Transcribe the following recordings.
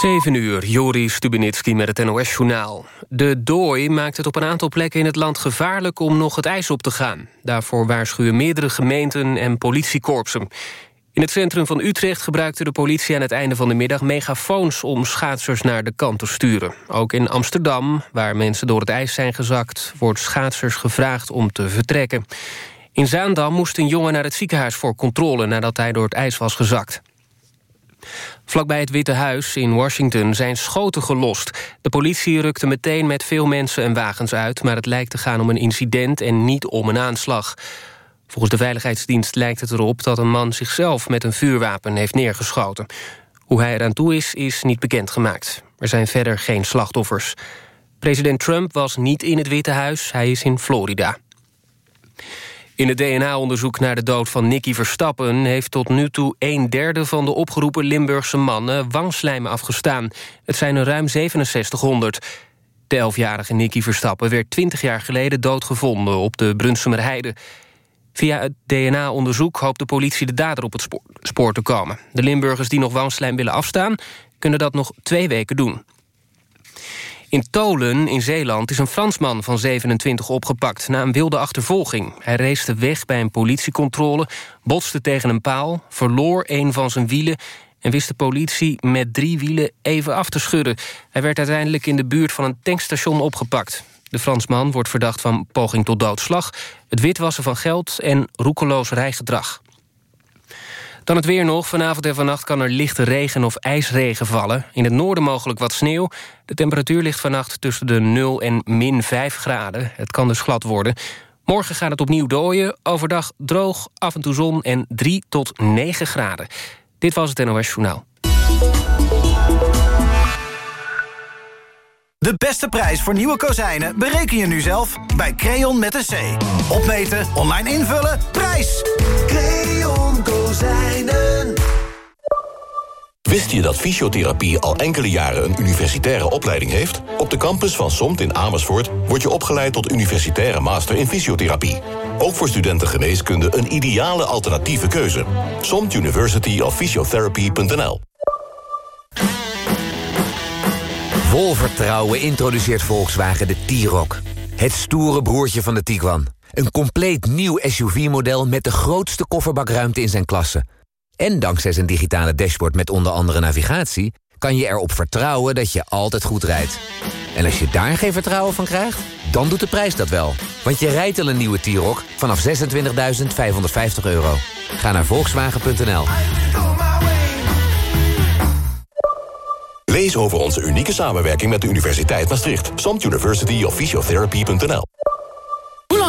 7 uur, Joris Stubenitski met het NOS-journaal. De dooi maakt het op een aantal plekken in het land gevaarlijk om nog het ijs op te gaan. Daarvoor waarschuwen meerdere gemeenten en politiekorpsen. In het centrum van Utrecht gebruikte de politie aan het einde van de middag megafoons om schaatsers naar de kant te sturen. Ook in Amsterdam, waar mensen door het ijs zijn gezakt, wordt schaatsers gevraagd om te vertrekken. In Zaandam moest een jongen naar het ziekenhuis voor controle nadat hij door het ijs was gezakt. Vlakbij het Witte Huis in Washington zijn schoten gelost. De politie rukte meteen met veel mensen en wagens uit... maar het lijkt te gaan om een incident en niet om een aanslag. Volgens de Veiligheidsdienst lijkt het erop dat een man zichzelf... met een vuurwapen heeft neergeschoten. Hoe hij eraan toe is, is niet bekendgemaakt. Er zijn verder geen slachtoffers. President Trump was niet in het Witte Huis, hij is in Florida. In het DNA-onderzoek naar de dood van Nicky Verstappen... heeft tot nu toe een derde van de opgeroepen Limburgse mannen... wangslijmen afgestaan. Het zijn er ruim 6700. De elfjarige Nicky Verstappen werd 20 jaar geleden doodgevonden... op de Brunsumerheide. Via het DNA-onderzoek hoopt de politie de dader op het spoor te komen. De Limburgers die nog wangslijm willen afstaan... kunnen dat nog twee weken doen. In Tolen in Zeeland is een Fransman van 27 opgepakt... na een wilde achtervolging. Hij reisde weg bij een politiecontrole, botste tegen een paal... verloor een van zijn wielen en wist de politie met drie wielen even af te schudden. Hij werd uiteindelijk in de buurt van een tankstation opgepakt. De Fransman wordt verdacht van poging tot doodslag... het witwassen van geld en roekeloos rijgedrag. Dan het weer nog. Vanavond en vannacht kan er lichte regen of ijsregen vallen. In het noorden mogelijk wat sneeuw. De temperatuur ligt vannacht tussen de 0 en min 5 graden. Het kan dus glad worden. Morgen gaat het opnieuw dooien. Overdag droog, af en toe zon en 3 tot 9 graden. Dit was het NOS Journaal. De beste prijs voor nieuwe kozijnen bereken je nu zelf bij Creon met een C. Opmeten, online invullen, prijs! Kozijnen. Wist je dat fysiotherapie al enkele jaren een universitaire opleiding heeft? Op de campus van SOMT in Amersfoort word je opgeleid tot universitaire master in fysiotherapie. Ook voor studenten geneeskunde een ideale alternatieve keuze. SOMT University of Physiotherapy.nl Vol vertrouwen introduceert Volkswagen de T-Roc. Het stoere broertje van de Tiguan. Een compleet nieuw SUV-model met de grootste kofferbakruimte in zijn klasse. En dankzij zijn digitale dashboard met onder andere navigatie... kan je erop vertrouwen dat je altijd goed rijdt. En als je daar geen vertrouwen van krijgt, dan doet de prijs dat wel. Want je rijdt al een nieuwe T-Roc vanaf 26.550 euro. Ga naar Volkswagen.nl. Lees over onze unieke samenwerking met de Universiteit Maastricht. Samt University of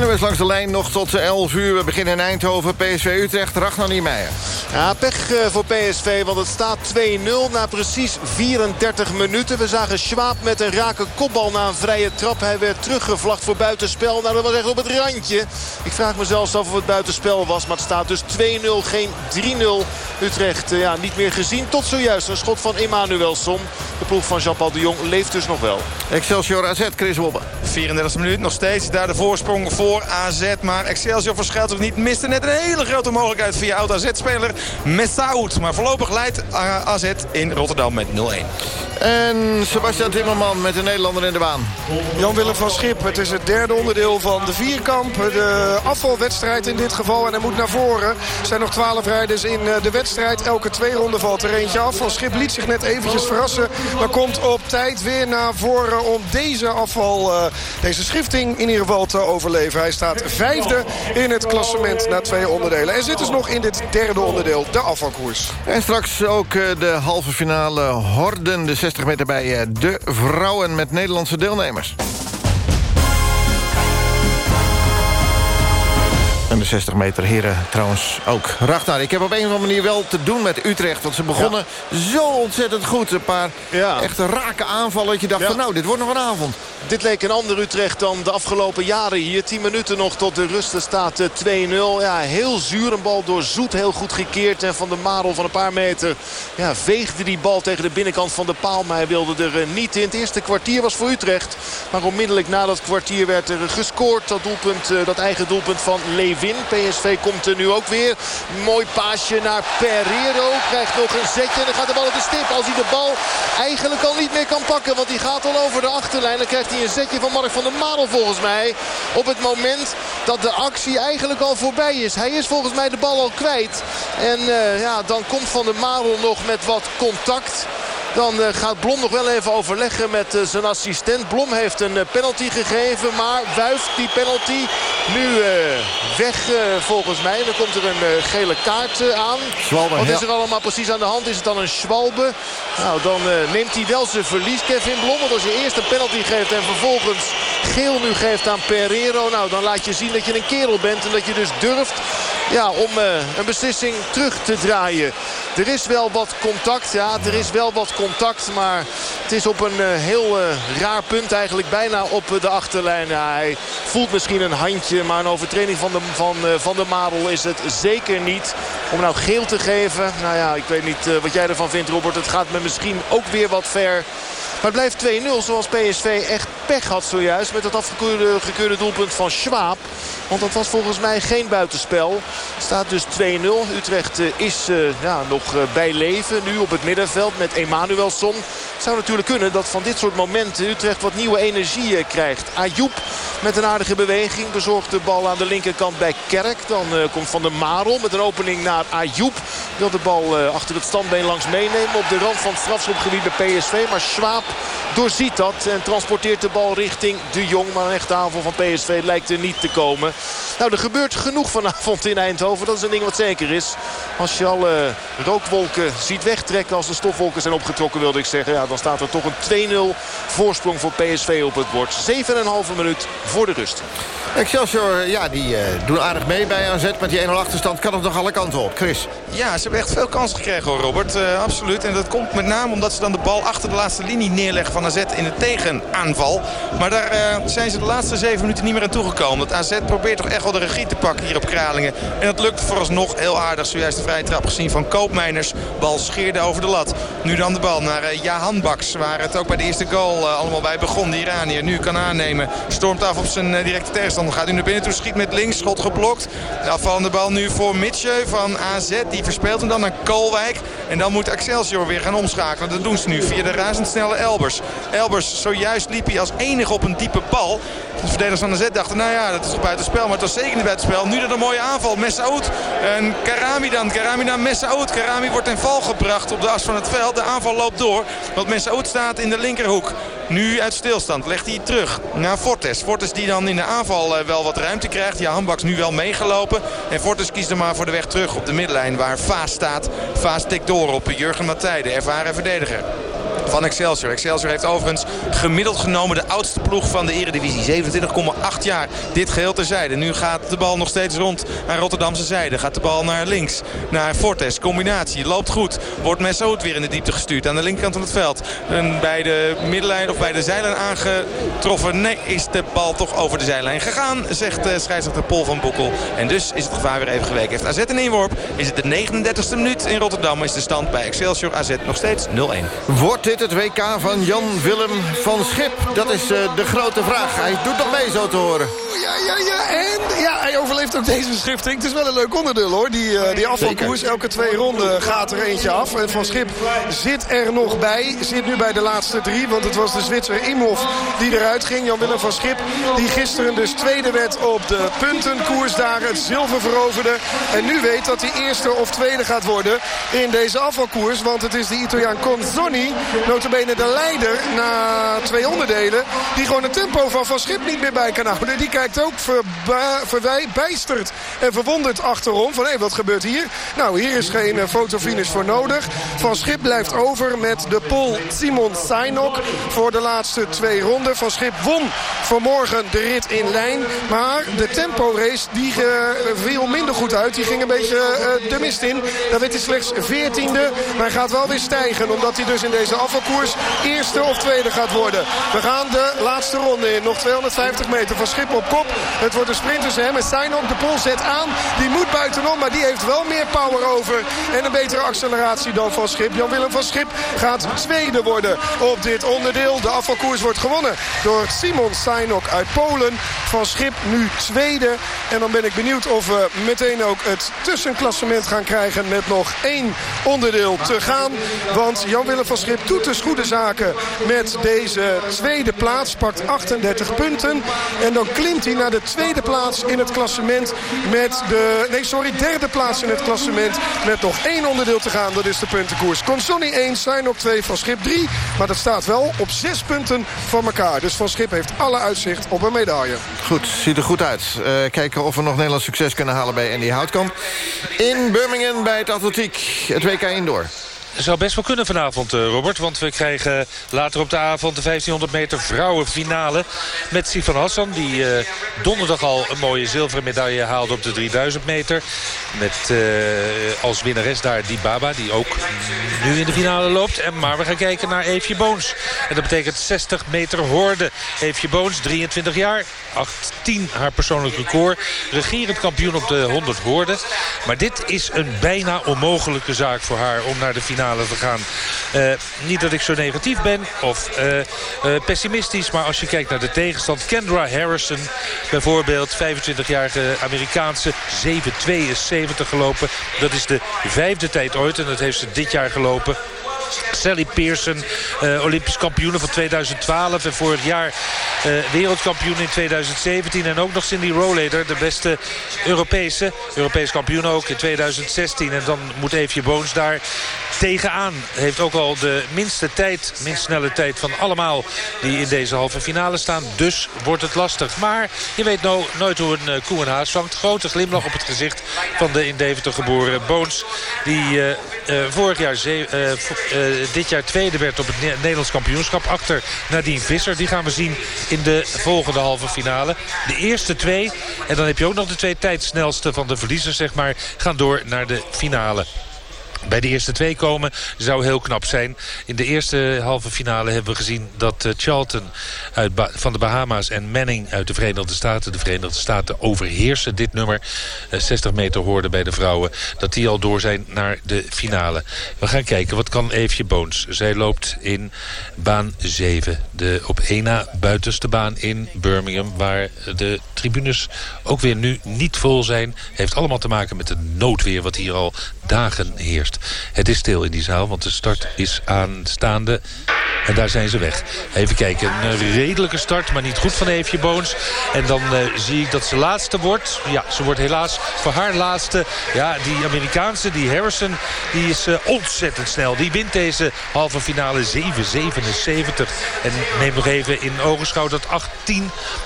NOS langs de lijn nog tot 11 uur. We beginnen in Eindhoven, PSV Utrecht, Ragnar Niemeyer. Ja, pech eh, voor PSV, want het staat 2-0 na precies 34 minuten. We zagen Schwab met een rake kopbal na een vrije trap. Hij werd teruggevlacht voor buitenspel. Nou, dat was echt op het randje. Ik vraag me zelfs af of het buitenspel was. Maar het staat dus 2-0, geen 3-0. Utrecht eh, ja, niet meer gezien. Tot zojuist een schot van Emmanuelson. De ploeg van Jean-Paul de Jong leeft dus nog wel. Excelsior AZ, Chris Wobbe. 34 minuut nog steeds. Daar de voorsprong voor AZ. Maar Excelsior verschuilt ook niet. Miste net een hele grote mogelijkheid via oud-AZ-speler Messaoud. Maar voorlopig leidt AZ in Rotterdam met 0-1. En Sebastian Timmerman met de Nederlander in de baan. Jan-Willem van Schip, het is het derde onderdeel van de vierkamp. De afvalwedstrijd in dit geval. En hij moet naar voren. Er zijn nog twaalf rijders in eh, de wedstrijd. Elke twee ronden valt er eentje af. Van Schip liet zich net eventjes verrassen. Maar komt op tijd weer naar voren om deze afval, uh, deze schifting in ieder geval te overleven. Hij staat vijfde in het klassement na twee onderdelen. En zit dus nog in dit derde onderdeel, de afvalkoers. En straks ook eh, de halve finale Horden, de 60 meter bij eh, de vrouwen met Nederlandse deelnemers. En de 60 meter heren trouwens ook. Ragnar, ik heb op een of andere manier wel te doen met Utrecht. Want ze begonnen zo ontzettend goed. Een paar Ja. echte rake aanvallen. Dat je dacht Ja. van nou, dit wordt nog een avond. Dit leek een ander Utrecht dan de afgelopen jaren hier. 10 minuten nog tot de rust. Er staat eh, 2-0. Ja, heel zuur. Een bal door Zoet. Heel goed gekeerd. En van de Marel van een paar meter ja, veegde die bal tegen de binnenkant van de paal. Maar hij wilde er eh, niet in. Het eerste kwartier was voor Utrecht. Maar onmiddellijk na dat kwartier werd er gescoord. Dat, doelpunt, eh, dat eigen doelpunt van PSV komt er nu ook weer. Mooi paasje naar Pereiro. Krijgt nog een zetje. En dan gaat de bal op de stip. Als hij de bal eigenlijk al niet meer kan pakken. Want die gaat al over de achterlijn. Dan krijgt hij een zetje van Mark van der Marel volgens mij. Op het moment dat de actie eigenlijk al voorbij is. Hij is volgens mij de bal al kwijt. En eh, ja, dan komt Van der Marel nog met wat contact. Dan eh, gaat Blom nog wel even overleggen met eh, zijn assistent. Blom heeft een penalty gegeven, maar wuift die penalty nu eh, weg eh, volgens mij. Dan komt er een eh, gele kaart aan. Schwalbe, Wat is er allemaal precies aan de hand? Is het dan een Schwalbe? Nou, dan neemt hij wel zijn verlies, Kevin Blom. Want als je eerst een penalty geeft en vervolgens geel nu geeft aan Pereiro... nou, dan laat je zien dat je een kerel bent en dat je dus durft ja, om eh, een beslissing terug te draaien. Er is wel wat contact, ja, er is wel wat contact. Maar het is op een eh, heel eh, raar punt eigenlijk bijna op de achterlijn. Hij voelt misschien een handje, maar een overtreding van de, van, van de Marel is het zeker niet. Om nou geel te geven, nou ja, ik weet niet wat jij ervan vindt Robert. Het gaat me misschien ook weer wat ver. Maar het blijft 2-0 zoals PSV echt pech had zojuist. Met het afgekeurde gekeurde doelpunt van Schwab. Want dat was volgens mij geen buitenspel. Staat dus 2-0. Utrecht eh, is eh, ja, nog eh, bij leven. Nu op het middenveld met Emanuelsson. Het zou natuurlijk kunnen dat van dit soort momenten Utrecht wat nieuwe energie krijgt. Ayoub met een aardige beweging bezorgt de bal aan de linkerkant bij Kerk. Dan komt Van der Marel met een opening naar Ayoub. Wil de bal achter het standbeen langs meenemen op de rand van het strafschopgebied bij PSV. Maar Schwab doorziet dat en transporteert de bal richting de Jong. Maar een echte aanval van PSV lijkt er niet te komen. Nou, er gebeurt genoeg vanavond in Eindhoven. Dat is een ding wat zeker is. Als je alle rookwolken ziet wegtrekken als de stofwolken zijn opgetrokken wilde ik zeggen. Ja, dan staat er toch een 2-0 voorsprong voor PSV op het bord. 7,5 minuut voor de rust. Excelsior, ja, die eh, doen aardig mee bij AZ. Met die 1-0 achterstand kan het nog alle kanten op. Chris. Ja, ze hebben echt veel kansen gekregen hoor Robert. Eh, absoluut. En dat komt met name omdat ze dan de bal achter de laatste linie neerleggen van AZ in de tegenaanval. Maar daar eh, zijn ze de laatste zeven minuten niet meer aan toegekomen. Dat AZ probeert toch echt wel de regie te pakken hier op Kralingen. En dat lukt vooralsnog heel aardig. Zojuist de vrije trap gezien van Koopmeiners. Bal scheerde over de lat. Nu dan de bal naar eh, Jahan Baks. Waar het ook bij de eerste goal eh, allemaal bij begon. De Iranier nu kan aannemen. Stormt af op zijn directe tegenstander. Gaat nu naar binnen toe. Schiet met links. Schot geblokt. De afvallende bal nu voor Mitje van AZ. Die verspeelt hem dan naar Koolwijk. En dan moet Excelsior weer gaan omschakelen. Dat doen ze nu via de razendsnelle Elbers. Elbers, zojuist liep hij als enige op een diepe bal. De verdedigers van AZ dachten, nou ja, dat is toch buitenspel. Maar het was zeker niet buitenspel. Nu dan een mooie aanval. Messaoud en Karami dan. Karami dan Messaoud. Karami wordt in val gebracht op de as van het veld. De aanval loopt door. Want Messaoud staat in de linkerhoek. Nu uit stilstand legt hij terug naar Fortes. Fortes die dan in de aanval eh, wel wat ruimte krijgt. Ja, Hambaks nu wel meegelopen. En Fortes kiest er maar voor de weg terug op de middenlijn waar Vaas staat. Vaas tikt door op Jurgen Matthij, de ervaren verdediger van Excelsior. Excelsior heeft overigens gemiddeld genomen de oudste ploeg van de eredivisie. 27,8 jaar. Dit geheel terzijde. Nu gaat de bal nog steeds rond aan Rotterdamse zijde. Gaat de bal naar links. Naar Fortes. Combinatie. Loopt goed. Wordt Messoud weer in de diepte gestuurd. Aan de linkerkant van het veld. En bij de middenlijn of bij de zijlijn aangetroffen. Nee, is de bal toch over de zijlijn gegaan. Zegt uh, scheidsrechter Paul van Boekel. En dus is het gevaar weer even geweken. Heeft AZ een inworp. Is het de 39e minuut in Rotterdam. Is de stand bij Excelsior AZ nog steeds 0-1. Wordt het WK van Jan-Willem van Schip? Dat is uh, de grote vraag. Hij doet nog mee zo te horen. Ja, ja, ja. En ja, hij overleeft ook deze schifting. Het is wel een leuk onderdeel hoor. Die, uh, die afvalkoers. Elke twee ronden gaat er eentje af. En Van Schip zit er nog bij. Zit nu bij de laatste drie. Want het was de Zwitser Imhoff die eruit ging. Jan-Willem van Schip. Die gisteren dus tweede werd op de puntenkoers daar. Het zilver veroverde. En nu weet dat hij eerste of tweede gaat worden in deze afvalkoers. Want het is de Italiaan Conzoni Notabene de leider na twee onderdelen. Die gewoon het tempo van Van Schip niet meer bij kan houden. Die kijkt ook verbijsterd en verwonderd achterom. Van hé, wat gebeurt hier? Nou, hier is geen eh, fotofinish voor nodig. Van Schip blijft over met de pol Simon Sainok voor de laatste twee ronden. Van Schip won vanmorgen de rit in lijn. Maar de tempo-race die uh, viel minder goed uit. Die ging een beetje uh, de mist in. Dan werd hij slechts 14e. Maar gaat wel weer stijgen. Omdat hij dus in deze afvalkoers eerste of tweede gaat worden. We gaan de laatste ronde in. Nog 250 meter van Schip op kop. Het wordt een sprint tussen hem en Sainok. De pol zet aan. Die moet buitenom. Maar die heeft wel meer power over. En een betere acceleratie dan van Schip. Jan-Willem van Schip gaat tweede worden op dit onderdeel. De afvalkoers wordt gewonnen door Simon Sainok uit Polen. Van Schip nu tweede. En dan ben ik benieuwd of we meteen ook het tussenklassement gaan krijgen... met nog één onderdeel te gaan. Want Jan-Willem van Schip doet dus goede zaken met deze tweede plaats. Pakt 38 punten. En dan klimt hij naar de tweede plaats in het klassement met de... Nee, sorry, derde plaats in het klassement met nog één onderdeel te gaan. Dat is de puntenkoers. Consonni 1, zijn op 2 van Schip 3. Maar dat staat wel op 6 punten van elkaar. Dus Van Schip heeft alle uitzicht op een medaille. Goed, ziet er goed uit. Uh, kijken of we nog Nederlands succes kunnen halen bij Andy Houtkamp. In Birmingham bij het atletiek, het WK Indoor zou best wel kunnen vanavond, eh, Robert. Want we krijgen later op de avond de 1500 meter vrouwenfinale. Met Sifan Hassan, die uh, donderdag al een mooie zilveren medaille haalde op de 3000 meter. Met uh, als winnares daar die Baba, die ook nu in de finale loopt. En, maar we gaan kijken naar Eefje Boons. En dat betekent 60 meter hoorde. Eefje Boons, 23 jaar, 8-10 haar persoonlijk record. Regerend kampioen op de 100 hoorde. Maar dit is een bijna onmogelijke zaak voor haar om naar de finale Uh, niet dat ik zo negatief ben of uh, uh, pessimistisch. Maar als je kijkt naar de tegenstand. Kendra Harrison bijvoorbeeld. 25-jarige Amerikaanse. 7,72 gelopen. Dat is de vijfde tijd ooit. En dat heeft ze dit jaar gelopen. Sally Pearson, uh, Olympisch kampioen van 2012. En vorig jaar uh, wereldkampioen in 2017. En ook nog Cindy Rollader, de beste Europese. Europees kampioen ook in 2016. En dan moet Eefje Boons daar tegenaan. Heeft ook al de minste tijd, minst snelle tijd van allemaal die in deze halve finale staan. Dus wordt het lastig. Maar je weet nou nooit hoe een uh, koe een haas vangt. Grote glimlach op het gezicht van de in Deventer geboren Boons. Die vorig jaar dit jaar tweede werd op het Nederlands kampioenschap. Achter Nadine Visser. Die gaan we zien in de volgende halve finale. De eerste twee. En dan heb je ook nog de twee tijdsnelste van de verliezers, zeg maar. Gaan door naar de finale bij de eerste twee komen zou heel knap zijn. In de eerste halve finale hebben we gezien dat uh, Charlton uit van de Bahama's... en Manning uit de Verenigde Staten... de Verenigde Staten overheersen dit nummer. Uh, 60 meter hoorde bij de vrouwen. Dat die al door zijn naar de finale. We gaan kijken, wat kan Eefje Boons? Zij loopt in baan 7. De op één na buitenste baan in Birmingham... waar de tribunes ook weer nu niet vol zijn. Heeft allemaal te maken met het noodweer... wat hier al dagen heerst. Het is stil in die zaal, want de start is aanstaande. En daar zijn ze weg. Even kijken, een redelijke start, maar niet goed van Eefje Boons. En dan uh, zie ik dat ze laatste wordt. Ja, ze wordt helaas voor haar laatste. Ja, die Amerikaanse, die Harrison, die is uh, ontzettend snel. Die wint deze halve finale 7-77. En neem nog even in ogenschouw dat 8-10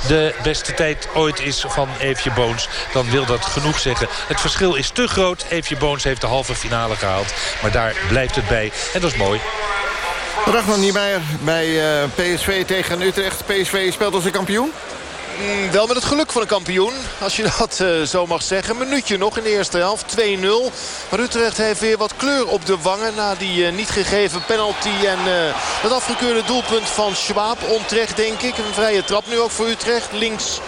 de beste tijd ooit is van Eefje Boons. Dan wil dat genoeg zeggen. Het verschil is te groot. Eefje Boons heeft de halve finale gehaald. Maar daar blijft het bij. En dat is mooi. Ragnar Niemeyer bij uh, PSV tegen Utrecht. PSV speelt als een kampioen? Mm, wel met het geluk van een kampioen, als je dat uh, zo mag zeggen. Een minuutje nog in de eerste helft, 2-0. Maar Utrecht heeft weer wat kleur op de wangen... na die uh, niet gegeven penalty en uh, dat afgekeurde doelpunt van Schwab. Onterecht, denk ik. Een vrije trap nu ook voor Utrecht. Links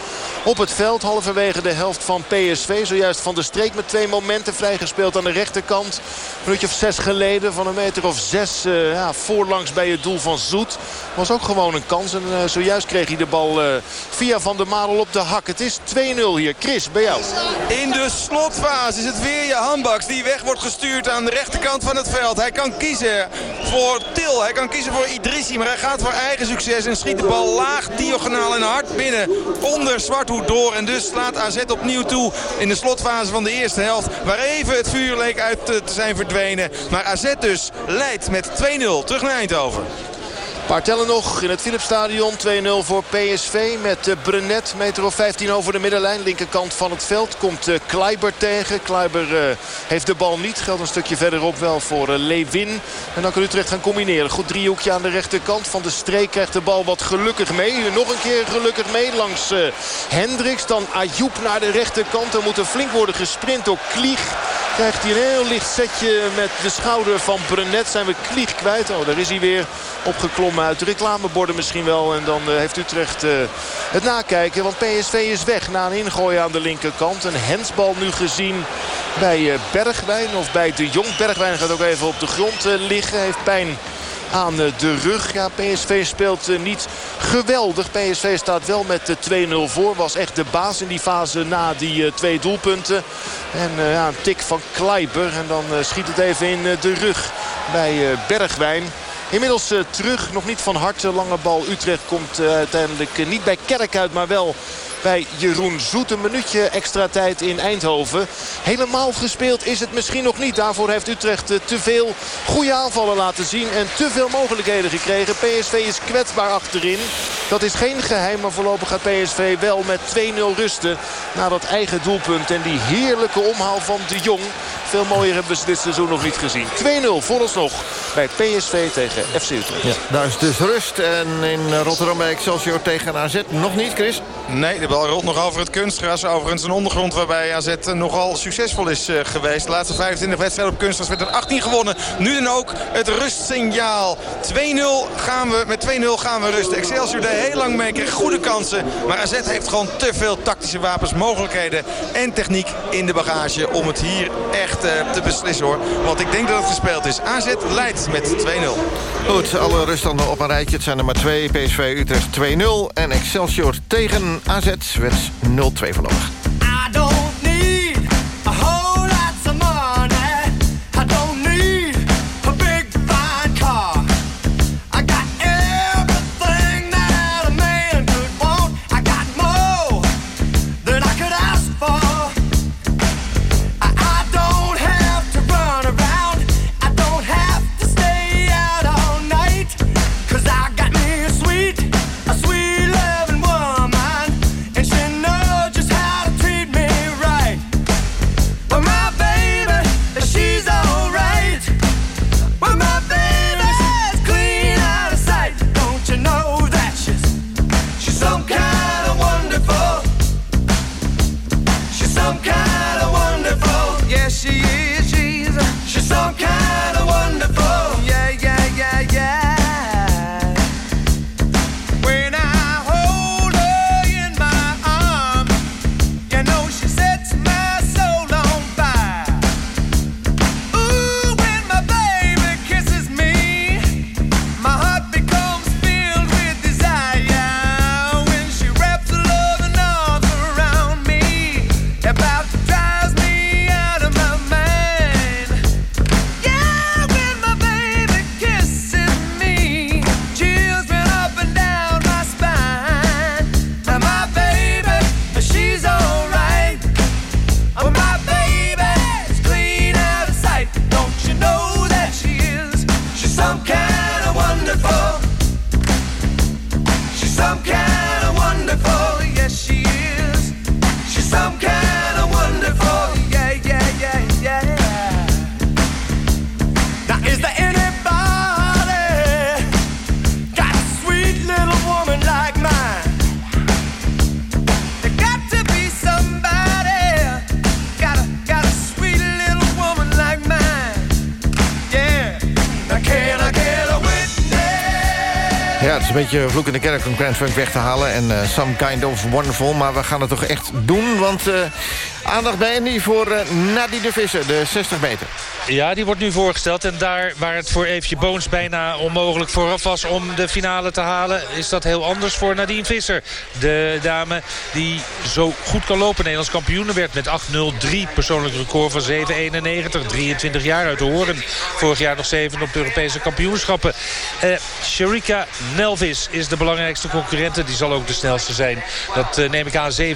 op het veld. Halverwege de helft van PSV. Zojuist van de streek met twee momenten vrijgespeeld aan de rechterkant. Een minuutje of zes geleden van een meter of zes uh, ja, voorlangs bij het doel van Zoet. Was ook gewoon een kans. En uh, zojuist kreeg hij de bal uh, via Van der Marel op de hak. Het is 2-0 hier. Chris, bij jou. In de slotfase is het weer je handbaks die weg wordt gestuurd aan de rechterkant van het veld. Hij kan kiezen voor stil. Hij kan kiezen voor Idrissi, maar hij gaat voor eigen succes. En schiet de bal laag, diagonaal en hard binnen. Onder Door. En dus slaat AZ opnieuw toe in de slotfase van de eerste helft. Waar even het vuur leek uit te zijn verdwenen. Maar AZ dus leidt met 2-0 terug naar Eindhoven paar tellen nog in het Philipsstadion. 2-0 voor PSV met uh, Brenet. Meter of 15 over de middenlijn. Linkerkant van het veld komt uh, Kleiber tegen. Kleiber uh, heeft de bal niet. Geldt een stukje verderop wel voor Lewin. En dan kan Utrecht gaan combineren. Goed driehoekje aan de rechterkant. Van de streek krijgt de bal wat gelukkig mee. Nog een keer gelukkig mee langs Hendricks. Dan Ayoub naar de rechterkant. Er moet er flink worden gesprint door Klieg. Krijgt hij een heel licht setje met de schouder van Brenet. Zijn we Klieg kwijt. Oh, daar is hij weer opgeklommen uit de reclameborden misschien wel. En dan uh, heeft Utrecht uh, het nakijken. Want PSV is weg na een ingooien aan de linkerkant. Een hensbal nu gezien bij uh, Bergwijn of bij de Jong. Bergwijn gaat ook even op de grond liggen. Heeft pijn aan de rug. Ja, PSV speelt niet geweldig. PSV staat wel met 2-0 voor. Was echt de baas in die fase na die twee doelpunten. En ja, een tik van Kleiber. En dan schiet het even in de rug bij Bergwijn. Inmiddels terug, nog niet van harte. Lange bal Utrecht komt uiteindelijk niet bij Kerk uit, maar wel bij Jeroen Zoet. Een minuutje extra tijd in Eindhoven. Helemaal gespeeld is het misschien nog niet. Daarvoor heeft Utrecht te veel goede aanvallen laten zien. En te veel mogelijkheden gekregen. PSV is kwetsbaar achterin. Dat is geen geheim. Maar voorlopig gaat PSV wel met 2-0 rusten. Na dat eigen doelpunt. En die heerlijke omhaal van de Jong. Veel mooier hebben we dit seizoen nog niet gezien. 2-0 vooralsnog bij PSV tegen FC Utrecht. Ja, daar is dus rust. En in Rotterdam bij Excelsior tegen AZ nog niet, Chris? Nee, bal rolt nog over het kunstgras. Overigens een ondergrond waarbij AZ nogal succesvol is uh, geweest. De laatste 25 wedstrijden op kunstgras werd er 18 gewonnen. Nu dan ook het rustsignaal. 2-0 gaan we, met 2-0 gaan we rusten. Excelsior deed heel lang mee, goede kansen. Maar AZ heeft gewoon te veel tactische wapens, mogelijkheden en techniek in de bagage om het hier echt te beslissen hoor. Want ik denk dat het gespeeld is. AZ leidt met 2-0. Goed, alle ruststanden op een rijtje. Het zijn er maar twee. PSV Utrecht 2-0 en Excelsior tegen AZ werd 0-2 vandaag. Een beetje vloek in de kerk om Grand Funk weg te halen. En uh, Some Kind of Wonderful. Maar we gaan het toch echt doen. Want uh, aandacht bij Andy voor uh, Nadine de Visser, de 60 meter. Ja, die wordt nu voorgesteld. En daar waar het voor Eefje Boons bijna onmogelijk vooraf was om de finale te halen... is dat heel anders voor Nadine Visser. De dame die zo goed kan lopen. Nederlands kampioen werd met 8-0-3. Persoonlijk record van 7-91. 23 jaar uit de Horen. Vorig jaar nog 7 op de Europese kampioenschappen. Sharika is de belangrijkste concurrente. Die zal ook de snelste zijn. Dat uh, neem ik aan 7,70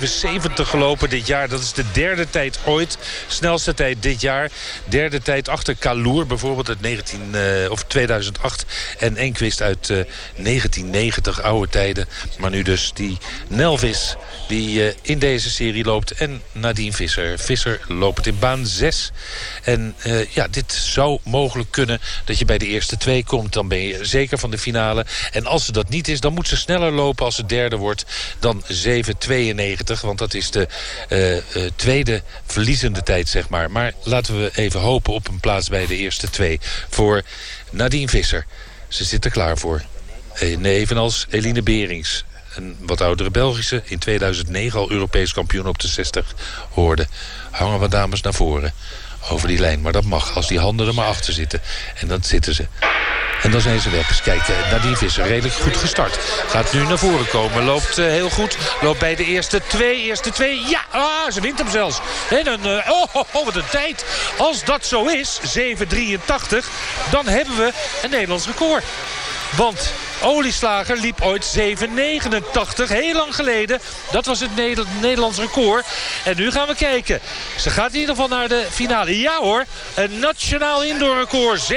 gelopen dit jaar. Dat is de derde tijd ooit. Snelste tijd dit jaar. Derde tijd achter Kaloer bijvoorbeeld uit 19, uh, of 2008. En Enquist uit uh, 1990, oude tijden. Maar nu dus die Nelvis die in deze serie loopt. En Nadine Visser. Visser loopt in baan 6. En ja, dit zou mogelijk kunnen dat je bij de eerste twee komt. Dan ben je zeker van de finale. En als ze dat niet is, dan moet ze sneller lopen als ze derde wordt dan 7.92. Want dat is de uh, tweede verliezende tijd, zeg maar. Maar laten we even hopen op een plaats bij de eerste twee. Voor Nadine Visser. Ze zit er klaar voor. Evenals Eline Berings een wat oudere Belgische... in 2009 al Europees kampioen op de 60 hoorde. Hangen wat dames naar voren over die lijn. Maar dat mag, als die handen er maar achter zitten. En dan zitten ze. En dan zijn ze weg. Dus kijk, Nadine Visser redelijk goed gestart. Gaat nu naar voren komen. Loopt uh, heel goed. Loopt bij de eerste twee. Eerste twee. Ja, ah, ze wint hem zelfs. En een, oh, oh, oh, wat een tijd. Als dat zo is, 7.83, dan hebben we een Nederlands record. Want Olieslager liep ooit 7,89. Heel lang geleden. Dat was het Nederlands record. En nu gaan we kijken. Ze gaat in ieder geval naar de finale. Ja hoor, een nationaal indoor record. 7,83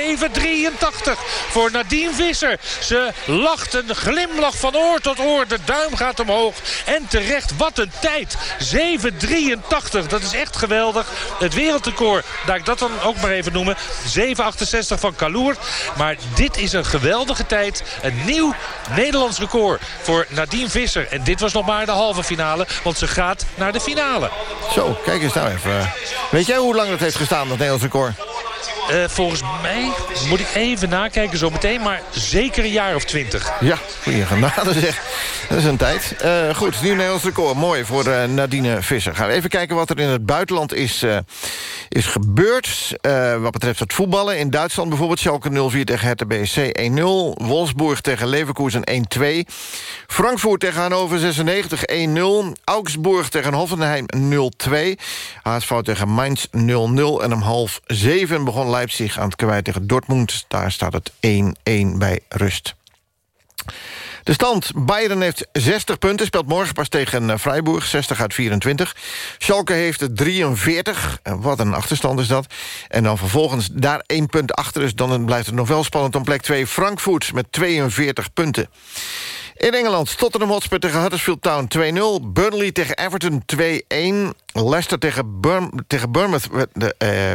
voor Nadine Visser. Ze lacht een glimlach van oor tot oor. De duim gaat omhoog. En terecht, wat een tijd. 7,83. Dat is echt geweldig. Het wereldrecord, laat ik dat dan ook maar even noemen. 7,68 van Kaloer. Maar dit is een geweldige tijd. Een nieuw Nederlands record voor Nadine Visser. En dit was nog maar de halve finale, want ze gaat naar de finale. Zo, kijk eens nou even. Weet jij hoe lang dat heeft gestaan, dat Nederlands record? Uh, volgens mij moet ik even nakijken zo meteen, maar zeker een jaar of twintig. Ja, goeie genade zeg. Dat is een tijd. Uh, goed, nieuw Nederlands record. Mooi voor uh, Nadine Visser. Gaan we even kijken wat er in het buitenland is, is gebeurd. wat betreft het voetballen. In Duitsland bijvoorbeeld Schalke 0-4 tegen Hertha BSC 1-0. Wolfsburg tegen Leverkusen 1-2. Frankfurt tegen Hannover 96 1-0. Augsburg tegen Hoffenheim 0-2. HSV tegen Mainz 0-0. En om half zeven begon Leipzig aan het kwijt tegen Dortmund. Daar staat het 1-1 bij rust. De stand, Bayern heeft 60 punten, speelt morgen pas tegen eh, Freiburg, 60 uit 24. Schalke heeft 43, wat een achterstand is dat. En dan vervolgens daar één punt achter, dus dan blijft het nog wel spannend om plek 2. Frankfurt met 42 punten. In Engeland, Tottenham Hotspur tegen Huddersfield Town 2-0. Burnley tegen Everton 2-1. Leicester tegen, Burm tegen Bournemouth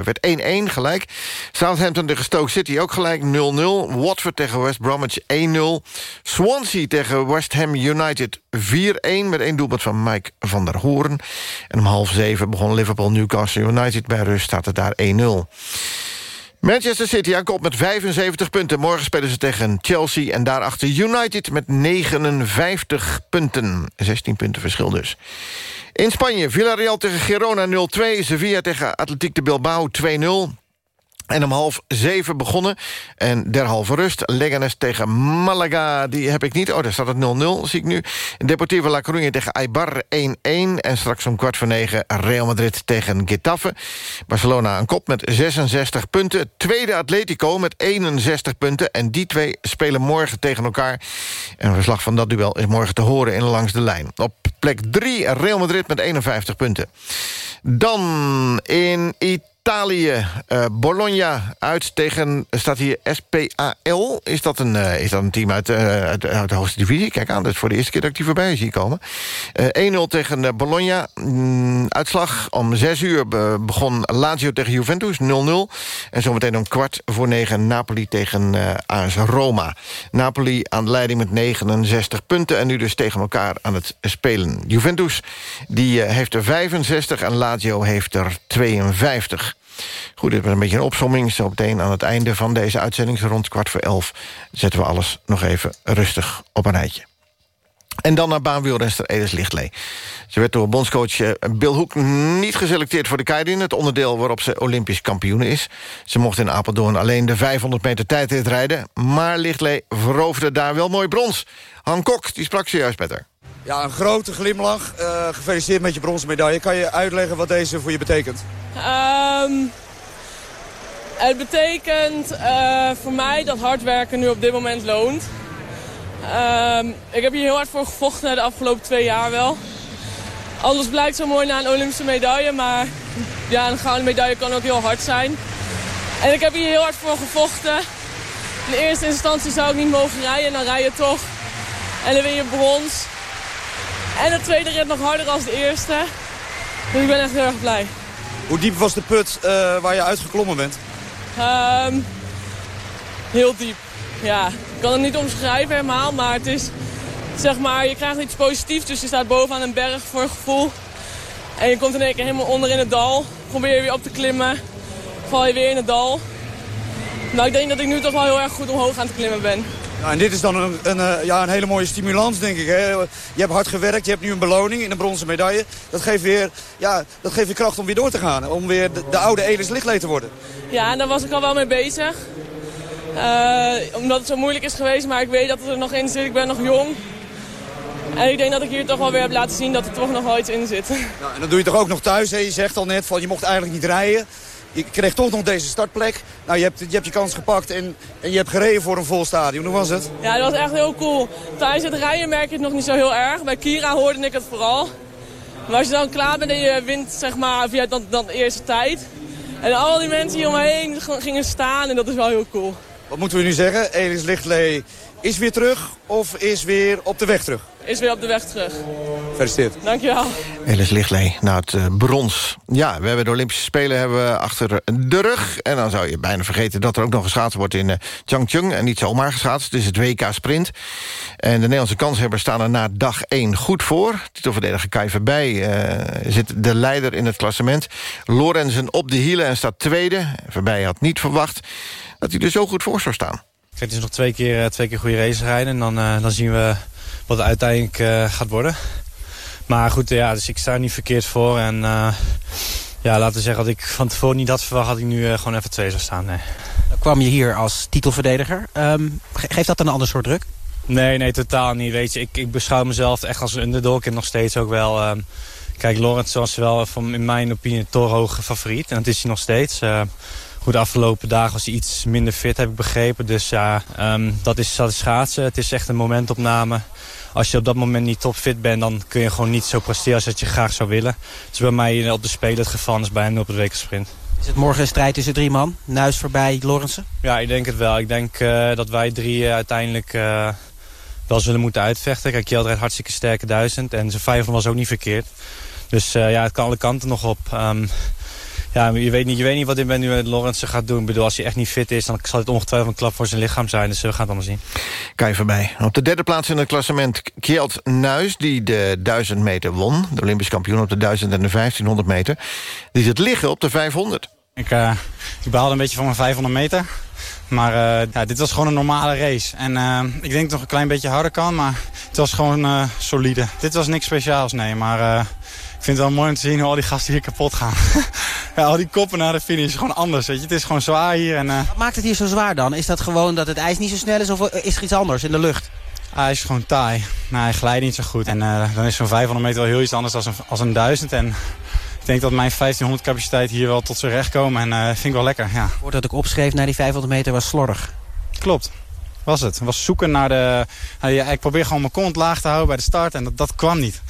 werd 1-1 uh, gelijk. Southampton tegen Stoke City ook gelijk 0-0. Watford tegen West Bromwich 1-0. Swansea tegen West Ham United 4-1... met één doelpunt van Mike van der Hoorn. En om half zeven begon Liverpool Newcastle United. Bij rust staat het daar 1-0. Manchester City aan kop met 75 punten. Morgen spelen ze tegen Chelsea en daarachter United met 59 punten. 16 punten verschil dus. In Spanje, Villarreal tegen Girona 0-2. Sevilla tegen Atletiek de Bilbao 2-0. En om half zeven begonnen. En derhalve rust. Leganes tegen Malaga. Die heb ik niet. Oh, daar staat het 0-0, zie ik nu. Deportivo La Coruña tegen Eibar 1-1. En straks om kwart voor negen Real Madrid tegen Getafe. Barcelona aan kop met 66 punten. Tweede Atletico met 61 punten. En die twee spelen morgen tegen elkaar. En een verslag van dat duel is morgen te horen in Langs de Lijn. Op plek 3 Real Madrid met 51 punten. Dan in Italië. Italië, uh, Bologna uit tegen, staat hier SPAL. Is dat een, uh, is dat een team uit, uh, uit, uit, de hoogste divisie? Kijk aan, dat is voor de eerste keer dat ik die voorbij zie komen. 1-0 tegen Bologna. Mm, uitslag om 6 uur begon Lazio tegen Juventus, 0-0. En zometeen om kwart voor 9 Napoli tegen AS Roma. Napoli aan de leiding met 69 punten... en nu dus tegen elkaar aan het spelen. Juventus die heeft er 65 en Lazio heeft er 52. Goed, dit was een beetje een opsomming. Zo meteen aan het einde van deze uitzending, rond kwart voor elf... zetten we alles nog even rustig op een rijtje. En dan naar baanwielrenster Elis Lichtlee. Ze werd door bondscoach eh, Bill Hoek niet geselecteerd voor de Keirin... het onderdeel waarop ze olympisch kampioen is. Ze mocht in Apeldoorn alleen de 500 meter tijdrit rijden... maar Lichtlee veroverde daar wel mooi brons. Han Kok die sprak zojuist met haar. Ja, een grote glimlach. Uh, gefeliciteerd met je bronzen medaille. Kan je uitleggen wat deze voor je betekent? Um, het betekent uh, voor mij dat hard werken nu op dit moment loont. Um, ik heb hier heel hard voor gevochten de afgelopen twee jaar wel. Alles blijkt zo mooi na een Olympische medaille, maar ja, een gouden medaille kan ook heel hard zijn. En ik heb hier heel hard voor gevochten. In eerste instantie zou ik niet mogen rijden, en dan rij je toch. En dan win je brons. En de tweede rit nog harder als de eerste. Dus ik ben echt heel erg blij. Hoe diep was de put uh, waar je uitgeklommen bent? Um, heel diep, ja. Ik kan het niet omschrijven helemaal, maar het is... Zeg maar, je krijgt iets positiefs, dus je staat bovenaan een berg voor een gevoel. En je komt in één keer helemaal onder in het dal. Probeer je weer op te klimmen. Val je weer in het dal. Nou, ik denk dat ik nu toch wel heel erg goed omhoog aan het klimmen ben. Nou, en dit is dan een, een, eh, ja, een hele mooie stimulans, denk ik. Hè? Je hebt hard gewerkt, je hebt nu een beloning in een bronzen medaille. Dat geeft weer, ja, dat geeft weer kracht om weer door te gaan. Om weer de, de oude Elis lichtleed te worden. Ja, en daar was ik al wel mee bezig. Uh, omdat het zo moeilijk is geweest, maar ik weet dat het er nog in zit. Ik ben nog jong. En ik denk dat ik hier toch wel weer heb laten zien dat er toch nog wel iets in zit. Nou, en dan doe je toch ook nog thuis, hè? Je zegt al net van je mocht eigenlijk niet rijden je kreeg toch nog deze startplek. Nou, je hebt je, hebt je kans gepakt en, en je hebt gereden voor een vol stadion. Hoe was het? Ja, dat was echt heel cool. Tijdens het rijden merk je het nog niet zo heel erg. Bij Kira hoorde ik het vooral. Maar als je dan klaar bent en je wint, zeg maar, via dan, dan de eerste tijd. En al die mensen hier omheen gingen staan en dat is wel heel cool. Wat moeten we nu zeggen? Elis Lichtlee is weer terug of is weer op de weg terug? Is weer op de weg terug. Gefeliciteerd. Dankjewel. Elis Lichtlee naar het uh, brons. Ja, we hebben de Olympische Spelen hebben we achter de rug. En dan zou je bijna vergeten dat er ook nog geschaatst wordt in uh, Changchun. En niet zomaar geschaatst, het is het WK Sprint. En de Nederlandse kanshebbers staan er na dag 1 goed voor. Titelverdediger Kai Verbij uh, zit de leider in het klassement. Lorenzen op de hielen en staat tweede. Verbij had niet verwacht dat hij er zo goed voor zou staan. Kijk, het is nog twee keer, twee keer goede races rijden. En dan, dan zien we wat het uiteindelijk uh, gaat worden. Maar goed, ja, dus ik sta er niet verkeerd voor. En ja, laten we zeggen dat ik van tevoren niet had verwacht... dat ik nu gewoon even twee zou staan. Nee. Dan kwam je hier als titelverdediger. Um, geeft dat een ander soort druk? Nee, nee, totaal niet. Weet je, ik, ik beschouw mezelf echt als een underdog en nog steeds ook wel... Um, kijk, Lawrence was wel van, in mijn opinie een hoge favoriet. En dat is hij nog steeds. Uh, goed, de afgelopen dagen was hij iets minder fit, heb ik begrepen. Dus ja, um, dat, is, dat is schaatsen. Het is echt een momentopname als je op dat moment niet topfit bent... dan kun je gewoon niet zo presteren als dat je graag zou willen. Dus bij mij op de Spelen het geval is bij hem op de wekensprint. Is het morgen een strijd tussen drie man? Nuis voorbij, Lorensen? Ja, ik denk het wel. Ik denk uh, dat wij drie uh, uiteindelijk uh, wel zullen moeten uitvechten. Kijk, Kjeld rijdt hartstikke sterke duizend. En zijn 500 was ook niet verkeerd. Dus ja, het kan alle kanten nog op. Um, ja, je weet niet, je weet niet wat dit nu met Lorenzen gaat doen. Ik bedoel, als hij echt niet fit is, dan zal het ongetwijfeld een klap voor zijn lichaam zijn. Dus we gaan het allemaal zien. Kan voorbij. Op de derde plaats in het klassement Kjeld Nuis, die de 1000 meter won. De Olympisch kampioen op de 1000 en de 1500 meter. Die zit liggen op de 500. Ik, uh, ik behaalde een beetje van mijn 500 meter. Maar uh, ja, dit was gewoon een normale race. En uh, ik denk dat het nog een klein beetje harder kan, maar het was gewoon solide. Dit was niks speciaals, nee. Maar vind het wel mooi om te zien hoe al die gasten hier kapot gaan. ja, al die koppen naar de finish is gewoon anders. Weet je. Het is gewoon zwaar hier. En, uh... Wat maakt het hier zo zwaar dan? Is dat gewoon dat het ijs niet zo snel is of is er iets anders in de lucht? hij is gewoon taai. Nou, hij glijdt niet zo goed. En uh, dan is zo'n 500 meter wel heel iets anders dan een, als een 1000. En ik denk dat mijn 1500 capaciteit hier wel tot zijn recht komen. En uh, vind ik wel lekker, ja. Voordat ik opschreef naar die 500 meter was slordig. Klopt. Was het. Was zoeken naar de... Nou, ja, ik probeer gewoon mijn kont laag te houden bij de start. En dat, dat kwam niet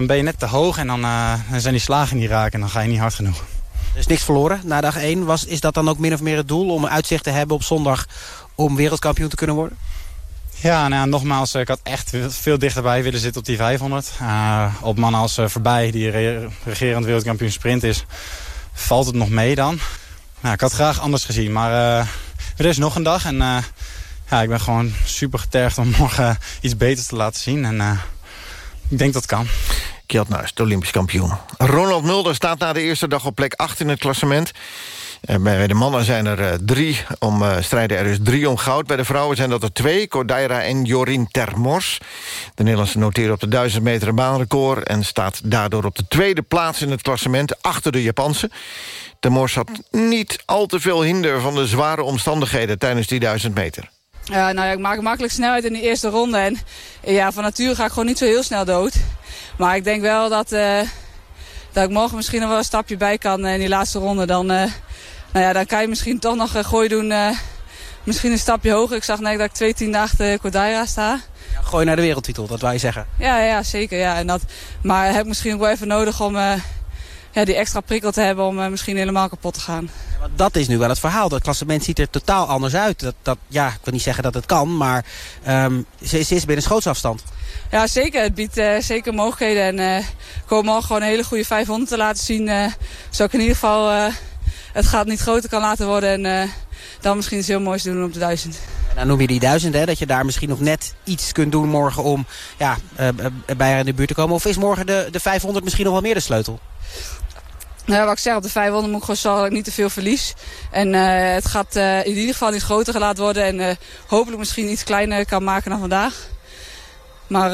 dan ben je net te hoog en dan, uh, dan zijn die slagen niet raken en dan ga je niet hard genoeg. Er is niks verloren na dag 1. Was, is dat dan ook min of meer het doel om uitzicht te hebben op zondag om wereldkampioen te kunnen worden? Ja, nou ja, nogmaals, ik had echt veel dichterbij willen zitten op die 500. Uh, op mannen als uh, Voorbij, die re regerend wereldkampioen sprint is, valt het nog mee dan. Nou, ik had graag anders gezien, maar er is nog een dag. En ja, ik ben gewoon super getergd om morgen iets beters te laten zien. En ik denk dat kan. Kjeld Nuis, de Olympisch kampioen. Ronald Mulder staat na de eerste dag op plek 8 in het klassement. Bij de mannen zijn er uh, drie om uh, strijden. Er is drie om goud. Bij de vrouwen zijn dat er twee. Cordaira en Jorin Termors. De Nederlandse noteren op de 1000 meter baanrecord... en staat daardoor op de tweede plaats in het klassement... achter de Japanse. Termors had niet al te veel hinder van de zware omstandigheden... tijdens die 1000 meter. Ja, nou ja, ik maak makkelijk snelheid in de eerste ronde. En ja, van nature ga ik gewoon niet zo heel snel dood. Maar ik denk wel dat, uh, dat ik morgen misschien nog wel een stapje bij kan in die laatste ronde. Dan, uh, nou ja, dan kan je misschien toch nog een gooi doen. Uh, misschien een stapje hoger. Ik zag net dat ik twee tiende achter Cordaira sta. Ja, gooi naar de wereldtitel, dat je zeggen. Ja, ja zeker. Ja. En dat, maar heb ik misschien ook wel even nodig om ja, die extra prikkel te hebben om misschien helemaal kapot te gaan. Dat is nu wel het verhaal. Dat klassement ziet er totaal anders uit. Dat, dat, ja, ik wil niet zeggen dat het kan, maar um, ze, ze, is binnen schootsafstand. Ja, zeker. Het biedt uh, zeker mogelijkheden. En uh, ik hoop morgen gewoon een hele goede 500 te laten zien. Uh, zodat ik in ieder geval het gaat niet groter kan laten worden. En dan misschien iets heel moois doen op de 1000. En dan noem je die 1000, hè, dat je daar misschien nog net iets kunt doen morgen om ja, bij haar in de buurt te komen. Of is morgen de, de 500 misschien nog wel meer de sleutel? Nou, wat ik zeg, op de 500 moet ik gewoon zorgen dat ik niet te veel verlies. En uh, het gaat uh, in ieder geval niet groter gelaten worden. En uh, hopelijk misschien iets kleiner kan maken dan vandaag. Maar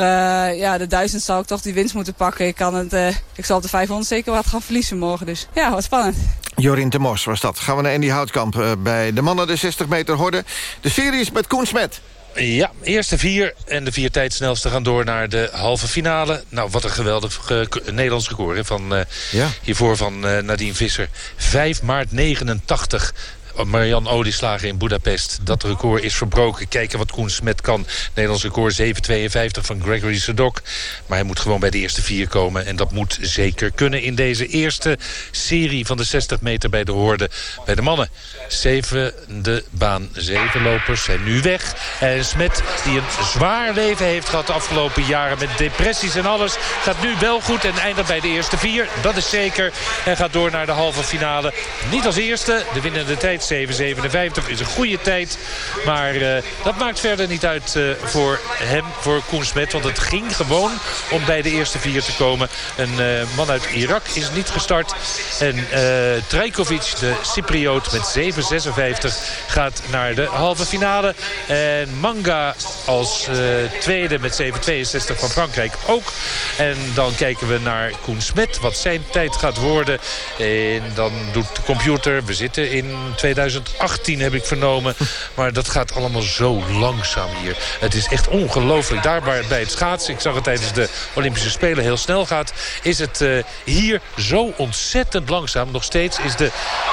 ja, de 1000 zal ik toch die winst moeten pakken. Ik, kan het, ik zal op de 500 zeker wat gaan verliezen morgen. Dus ja, wat spannend. Jorien de Mos was dat. Gaan we naar Andy Houtkamp bij de mannen de 60 meter horde. De series met Koen Smet. Ja, eerste vier en de vier tijdsnelste gaan door naar de halve finale. Nou, wat een geweldig uh, Nederlands record hè, van, uh, ja. hiervoor van uh, Nadine Visser. 5 maart 89 Marian Olieslager in Budapest. Dat record is verbroken. Kijken wat Koen Smet kan. Nederlands record 7,52 van Gregory Sedok. Maar hij moet gewoon bij de eerste vier komen. En dat moet zeker kunnen in deze eerste serie van de 60 meter bij de hoorde. Bij de mannen. Zevende baan. Zeven lopers zijn nu weg. En Smet, die een zwaar leven heeft gehad de afgelopen jaren... met depressies en alles, gaat nu wel goed en eindigt bij de eerste vier. Dat is zeker. En gaat door naar de halve finale. Niet als eerste. De winnende tijd 7.57 is een goede tijd. Maar uh, dat maakt verder niet uit uh, voor hem, voor Koen Smet. Want het ging gewoon om bij de eerste vier te komen. Een uh, man uit Irak is niet gestart. En Trajkovic, de Cypriot met 7.56, gaat naar de halve finale. En Manga als tweede met 7.62 van Frankrijk ook. En dan kijken we naar Koen Smet, wat zijn tijd gaat worden. En dan doet de computer, we zitten in 2018 heb ik vernomen. Maar dat gaat allemaal zo langzaam hier. Het is echt ongelooflijk. Daar bij het schaatsen, ik zag het tijdens de Olympische Spelen heel snel gaat... is het uh, hier zo ontzettend langzaam. Nog steeds is de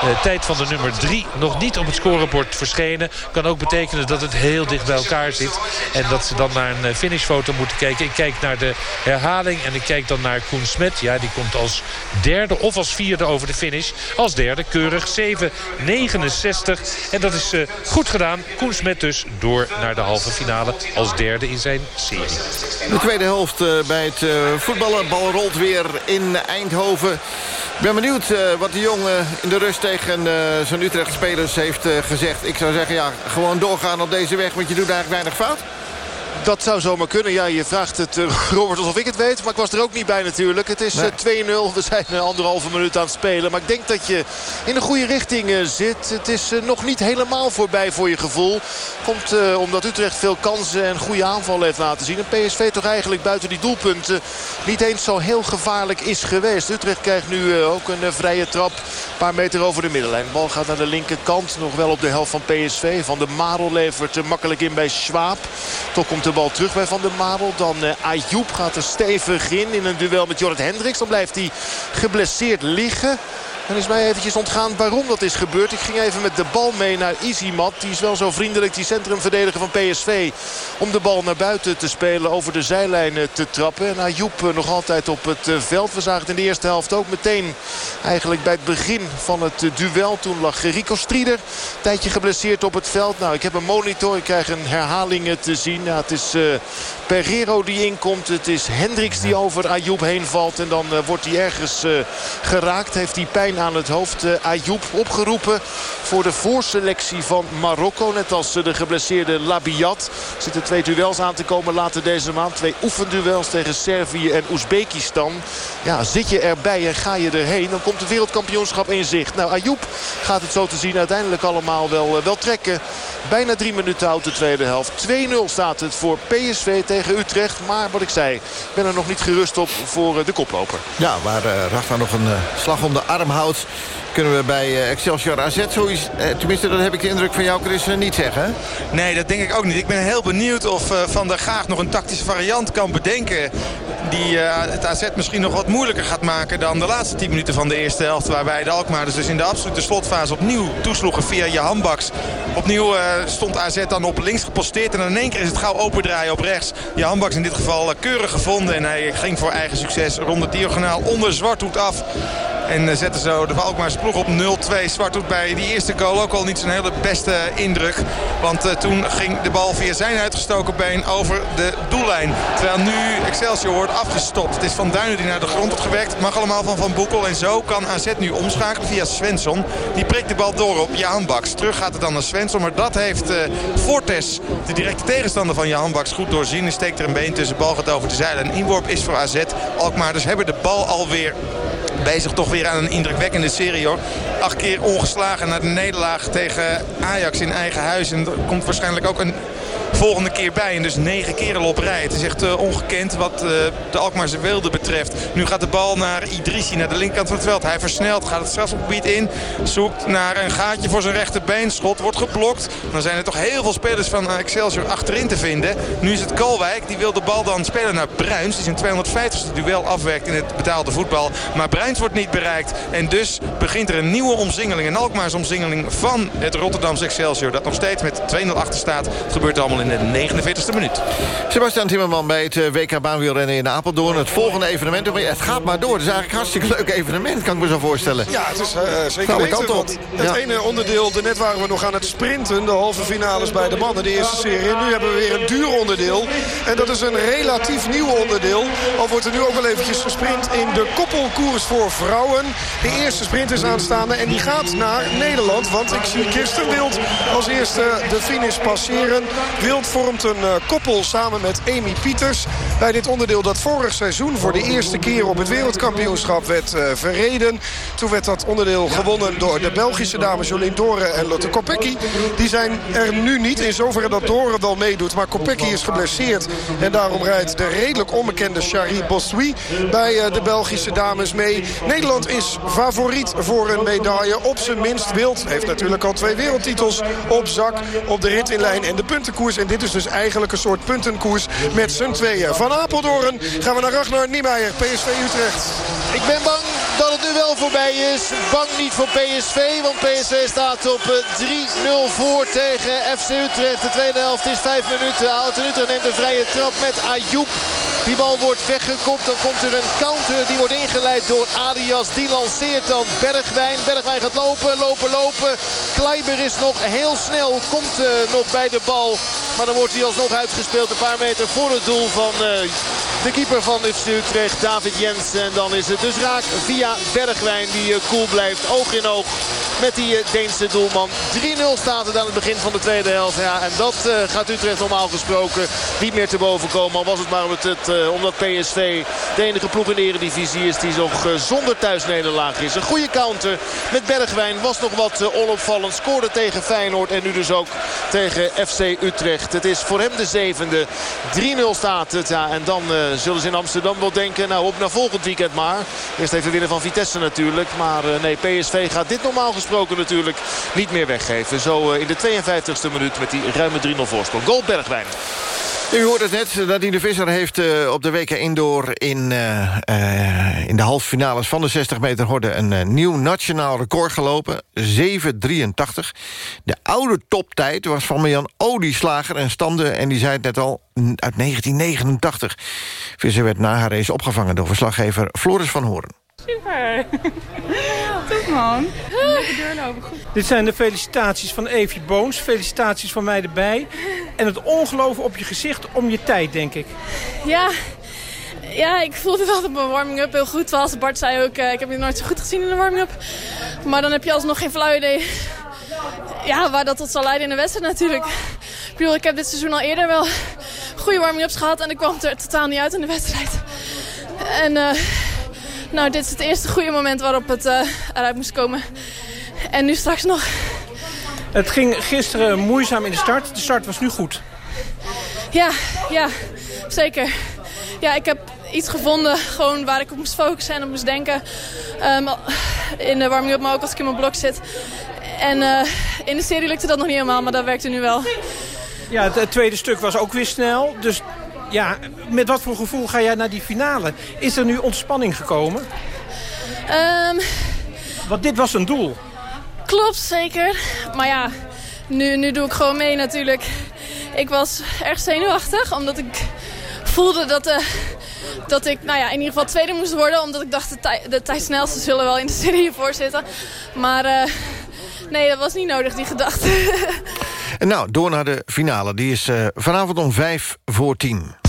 uh, tijd van de nummer 3 nog niet op het scorebord verschenen. Kan ook betekenen dat het heel dicht bij elkaar zit. En dat ze dan naar een eh, finishfoto moeten kijken. Ik kijk naar de herhaling en ik kijk dan naar Koen Smet. Ja, die komt als derde of als vierde over de finish. Als derde, keurig 7, 9, 60. En dat is uh, goed gedaan. Koen Smet dus door naar de halve finale als derde in zijn serie. De tweede helft uh, bij het uh, voetballen. Bal rolt weer in Eindhoven. Ik ben benieuwd wat de jongen in de rust tegen zijn Utrecht-spelers heeft gezegd. Ik zou zeggen, ja, gewoon doorgaan op deze weg, want je doet eigenlijk weinig fout. Dat zou zomaar kunnen. Ja, je vraagt het uh, Robert alsof ik het weet. Maar ik was er ook niet bij natuurlijk. Het is uh, 2-0. We zijn uh, anderhalve minuut aan het spelen. Maar ik denk dat je in de goede richting zit. Het is nog niet helemaal voorbij voor je gevoel. Komt omdat Utrecht veel kansen en goede aanval heeft laten zien. En PSV toch eigenlijk buiten die doelpunten niet eens zo heel gevaarlijk is geweest. Utrecht krijgt nu ook een vrije trap. Een paar meter over de middenlijn. De bal gaat naar de linkerkant. Nog wel op de helft van PSV. Van de Marel levert makkelijk in bij Schwab. Toch komt de bal terug bij Van der Marel. Dan uh, Ayoub gaat er stevig in in een duel met Jorrit Hendricks. Dan blijft hij geblesseerd liggen. En is mij eventjes ontgaan waarom dat is gebeurd. Ik ging even met de bal mee naar Izimat. Die is wel zo vriendelijk, die centrumverdediger van PSV. Om de bal naar buiten te spelen, over de zijlijn te trappen. En Ayoub nog altijd op het veld. We zagen het in de eerste helft ook meteen. Eigenlijk bij het begin van het duel. Toen lag Rico Strieder. Tijdje geblesseerd op het veld. Nou, ik heb een monitor. Ik krijg een herhaling te zien. Ja, het is uh, Pereiro die inkomt. Het is Hendricks die over Ayoub heen valt. En dan uh, wordt hij ergens uh, geraakt. Heeft hij pijn Aan het hoofd. Uh, Ayoub opgeroepen voor de voorselectie van Marokko. Net als de geblesseerde Labiat. Er zitten twee duels aan te komen later deze maand. Twee oefenduels tegen Servië en Oezbekistan. Ja, zit je erbij en ga je erheen, dan komt het wereldkampioenschap in zicht. Nou, Ayoub gaat het zo te zien uiteindelijk allemaal wel, wel trekken. Bijna drie minuten houdt de tweede helft. 2-0 staat het voor PSV tegen Utrecht. Maar wat ik zei, ik ben er nog niet gerust op voor de koploper. Ja, waar uh, Rafa nog een slag om de arm kunnen we bij uh, Excelsior AZ zoiets... Eh, tenminste, dat heb ik de indruk van jou, Chris, uh, niet zeggen. Nee, dat denk ik ook niet. Ik ben heel benieuwd of Van der Gaag nog een tactische variant kan bedenken... die het AZ misschien nog wat moeilijker gaat maken dan de laatste 10 minuten van de eerste helft... waarbij de Alkmaarders dus in de absolute slotfase opnieuw toesloegen via je handbaks. Opnieuw stond AZ dan op links geposteerd en in één keer is het gauw opendraaien op rechts. Je handbaks in dit geval keurig gevonden en hij ging voor eigen succes rond de diagonaal onder Zwarthoed af. En zetten zo de Alkmaarse ploeg op 0-2. Zwarthoed bij die eerste goal ook al niet zijn hele beste indruk. Want uh, toen ging de bal via zijn uitgestoken been over de doellijn. Terwijl nu Excelsior wordt afgestopt. Het is Van Duinen die naar de grond wordt gewerkt. Mag allemaal van Van Boekel. En zo kan AZ nu omschakelen via Svensson. Die prikt de bal door op Jaan Baks. Terug gaat het dan naar Svensson. Maar dat heeft uh, Fortes, de directe tegenstander van Jaan Baks, goed doorzien. En steekt er een been tussen. De bal gaat over de. Een inworp is voor AZ. Alkmaarders hebben de bal alweer bezig toch weer aan een indrukwekkende serie hoor. Acht keer ongeslagen naar de nederlaag tegen Ajax in eigen huis. En er komt waarschijnlijk ook een volgende keer bij. En dus negen keer al op rij. Het is echt uh, ongekend wat uh, de Alkmaarse wilde betreft. Nu gaat de bal naar Idrissi, naar de linkerkant van het veld. Hij versnelt, gaat het strafgebied in. Zoekt naar een gaatje voor zijn rechterbeen. Schot wordt geblokt. Dan zijn er toch heel veel spelers van Excelsior achterin te vinden. Nu is het Kalwijk. Die wil de bal dan spelen naar Bruins. Die zijn 250ste duel afwerkt in het betaalde voetbal. Maar Bruins wordt niet bereikt. En dus begint er een nieuwe omsingeling. Een Alkmaars omsingeling van het Rotterdamse Excelsior. Dat nog steeds met 2-0 achter staat. Het gebeurt allemaal in de 49e minuut. Sebastian Timmerman bij het eh, WK baanwielrennen in Apeldoorn. Het volgende evenement. Het gaat maar door. Het is eigenlijk een hartstikke leuk evenement, kan ik me zo voorstellen. Ja, het is uh, zeker weten. Want het ene onderdeel, net waren we nog aan het sprinten. De halve finales bij de mannen, de eerste serie. En nu hebben we weer een duur onderdeel. En dat is een relatief nieuw onderdeel. Al wordt er nu ook wel eventjes gesprint in de koppelkoers voor vrouwen. De eerste sprint is aanstaande en die gaat naar Nederland. Want ik zie Kirsten Wild als eerste de finish passeren. Wild vormt een uh, koppel samen met Amy Pieters. Bij dit onderdeel dat vorig seizoen voor de eerste keer op het wereldkampioenschap werd uh, verreden. Toen werd dat onderdeel gewonnen door de Belgische dames Jolien Doren en Lotte Kopecky. Die zijn er nu niet, in zoverre dat Doren wel meedoet. Maar Kopecky is geblesseerd en daarom rijdt de redelijk onbekende Charie Bossoui bij uh, de Belgische dames mee. Nederland is favoriet voor een medaille. Op zijn minst Wild heeft natuurlijk al twee wereldtitels op zak. Op de rit in lijn en de puntenkoers. En dit is dus eigenlijk een soort puntenkoers met z'n tweeën. Van Apeldoorn gaan we naar Ragnar Niemeyer, PSV Utrecht. Ik ben bang dat het nu wel voorbij is. Bang niet voor PSV, want PSV staat op 3-0 voor tegen FC Utrecht. De tweede helft is 5 minuten oud. En Utrecht neemt een vrije trap met Ayoub. Die bal wordt weggekopt. Dan komt er een counter. Die wordt ingeleid door Arias. Die lanceert dan Bergwijn. Bergwijn gaat lopen, lopen, lopen. Kleiber is nog heel snel. Komt uh, nog bij de bal. Maar dan wordt hij alsnog uitgespeeld. Een paar meter voor het doel van uh, de keeper van Utrecht. David Jensen. En dan is het dus raak via Bergwijn. Die uh, cool blijft. Oog in oog met die Deense doelman. 3-0 staat het aan het begin van de tweede helft. Ja, en dat gaat Utrecht normaal gesproken niet meer te boven komen. Al was het maar omdat, het, omdat PSV de enige ploeg in de eredivisie is die nog zonder thuisnederlaag is. Een goede counter met Bergwijn was nog wat onopvallend. Scoorde tegen Feyenoord en nu dus ook tegen FC Utrecht. Het is voor hem de zevende. 3-0 staat het. Ja, en dan zullen ze in Amsterdam wel denken. Nou op naar volgend weekend maar. Eerst even winnen van Vitesse natuurlijk. Maar nee, PSV gaat dit normaal gesproken natuurlijk niet meer weggeven. Zo in de 52e minuut met die ruime 3-0 voorsprong. Goal Bergwijn. U hoort het net, Nadine Visser heeft uh, op de WK Indoor... in, uh, uh, in de halve finales van de 60 meter horde... een nieuw nationaal record gelopen, 7.83. De oude toptijd was van Marjan Olieslager en stamde... en die zei het net al, uit 1989. Visser werd na haar race opgevangen door verslaggever Floris van Hoorn. Super. Top man. Lekker doorlopen. Goed. Dit zijn de felicitaties van Evie Boons. Felicitaties van mij erbij. En het ongeloven op je gezicht om je tijd, denk ik. Ja, Ja, ik voelde wel dat mijn warming-up heel goed was. Bart zei ook, ik heb je nooit zo goed gezien in de warming-up. Maar dan heb je alsnog geen flauw idee ja, waar dat tot zal leiden in de wedstrijd natuurlijk. Ik bedoel, ik heb dit seizoen al eerder wel goede warming-ups gehad en ik kwam er totaal niet uit in de wedstrijd. En uh, nou, dit is het eerste goede moment waarop het uh, eruit moest komen. En nu straks nog. Het ging gisteren moeizaam in de start. De start was nu goed. Ja, ja, zeker. Ja, ik heb iets gevonden gewoon waar ik op moest focussen en op moest denken. Um, in de warming-up, maar ook als ik in mijn blok zit. En uh, in de serie lukte dat nog niet helemaal, maar dat werkte nu wel. Ja, het, tweede stuk was ook weer snel. Dus ja, met wat voor gevoel ga jij naar die finale? Is er nu ontspanning gekomen? Um, Want dit was een doel. Klopt, zeker. Maar ja, nu, nu doe ik gewoon mee natuurlijk. Ik was erg zenuwachtig, omdat ik voelde dat, uh, dat ik nou ja, in ieder geval tweede moest worden. Omdat ik dacht, de, tij de tijdsnelste zullen wel in de serie hiervoor zitten. Maar uh, nee, dat was niet nodig, die gedachte. en nou, door naar de finale. Die is uh, vanavond om vijf voor tien.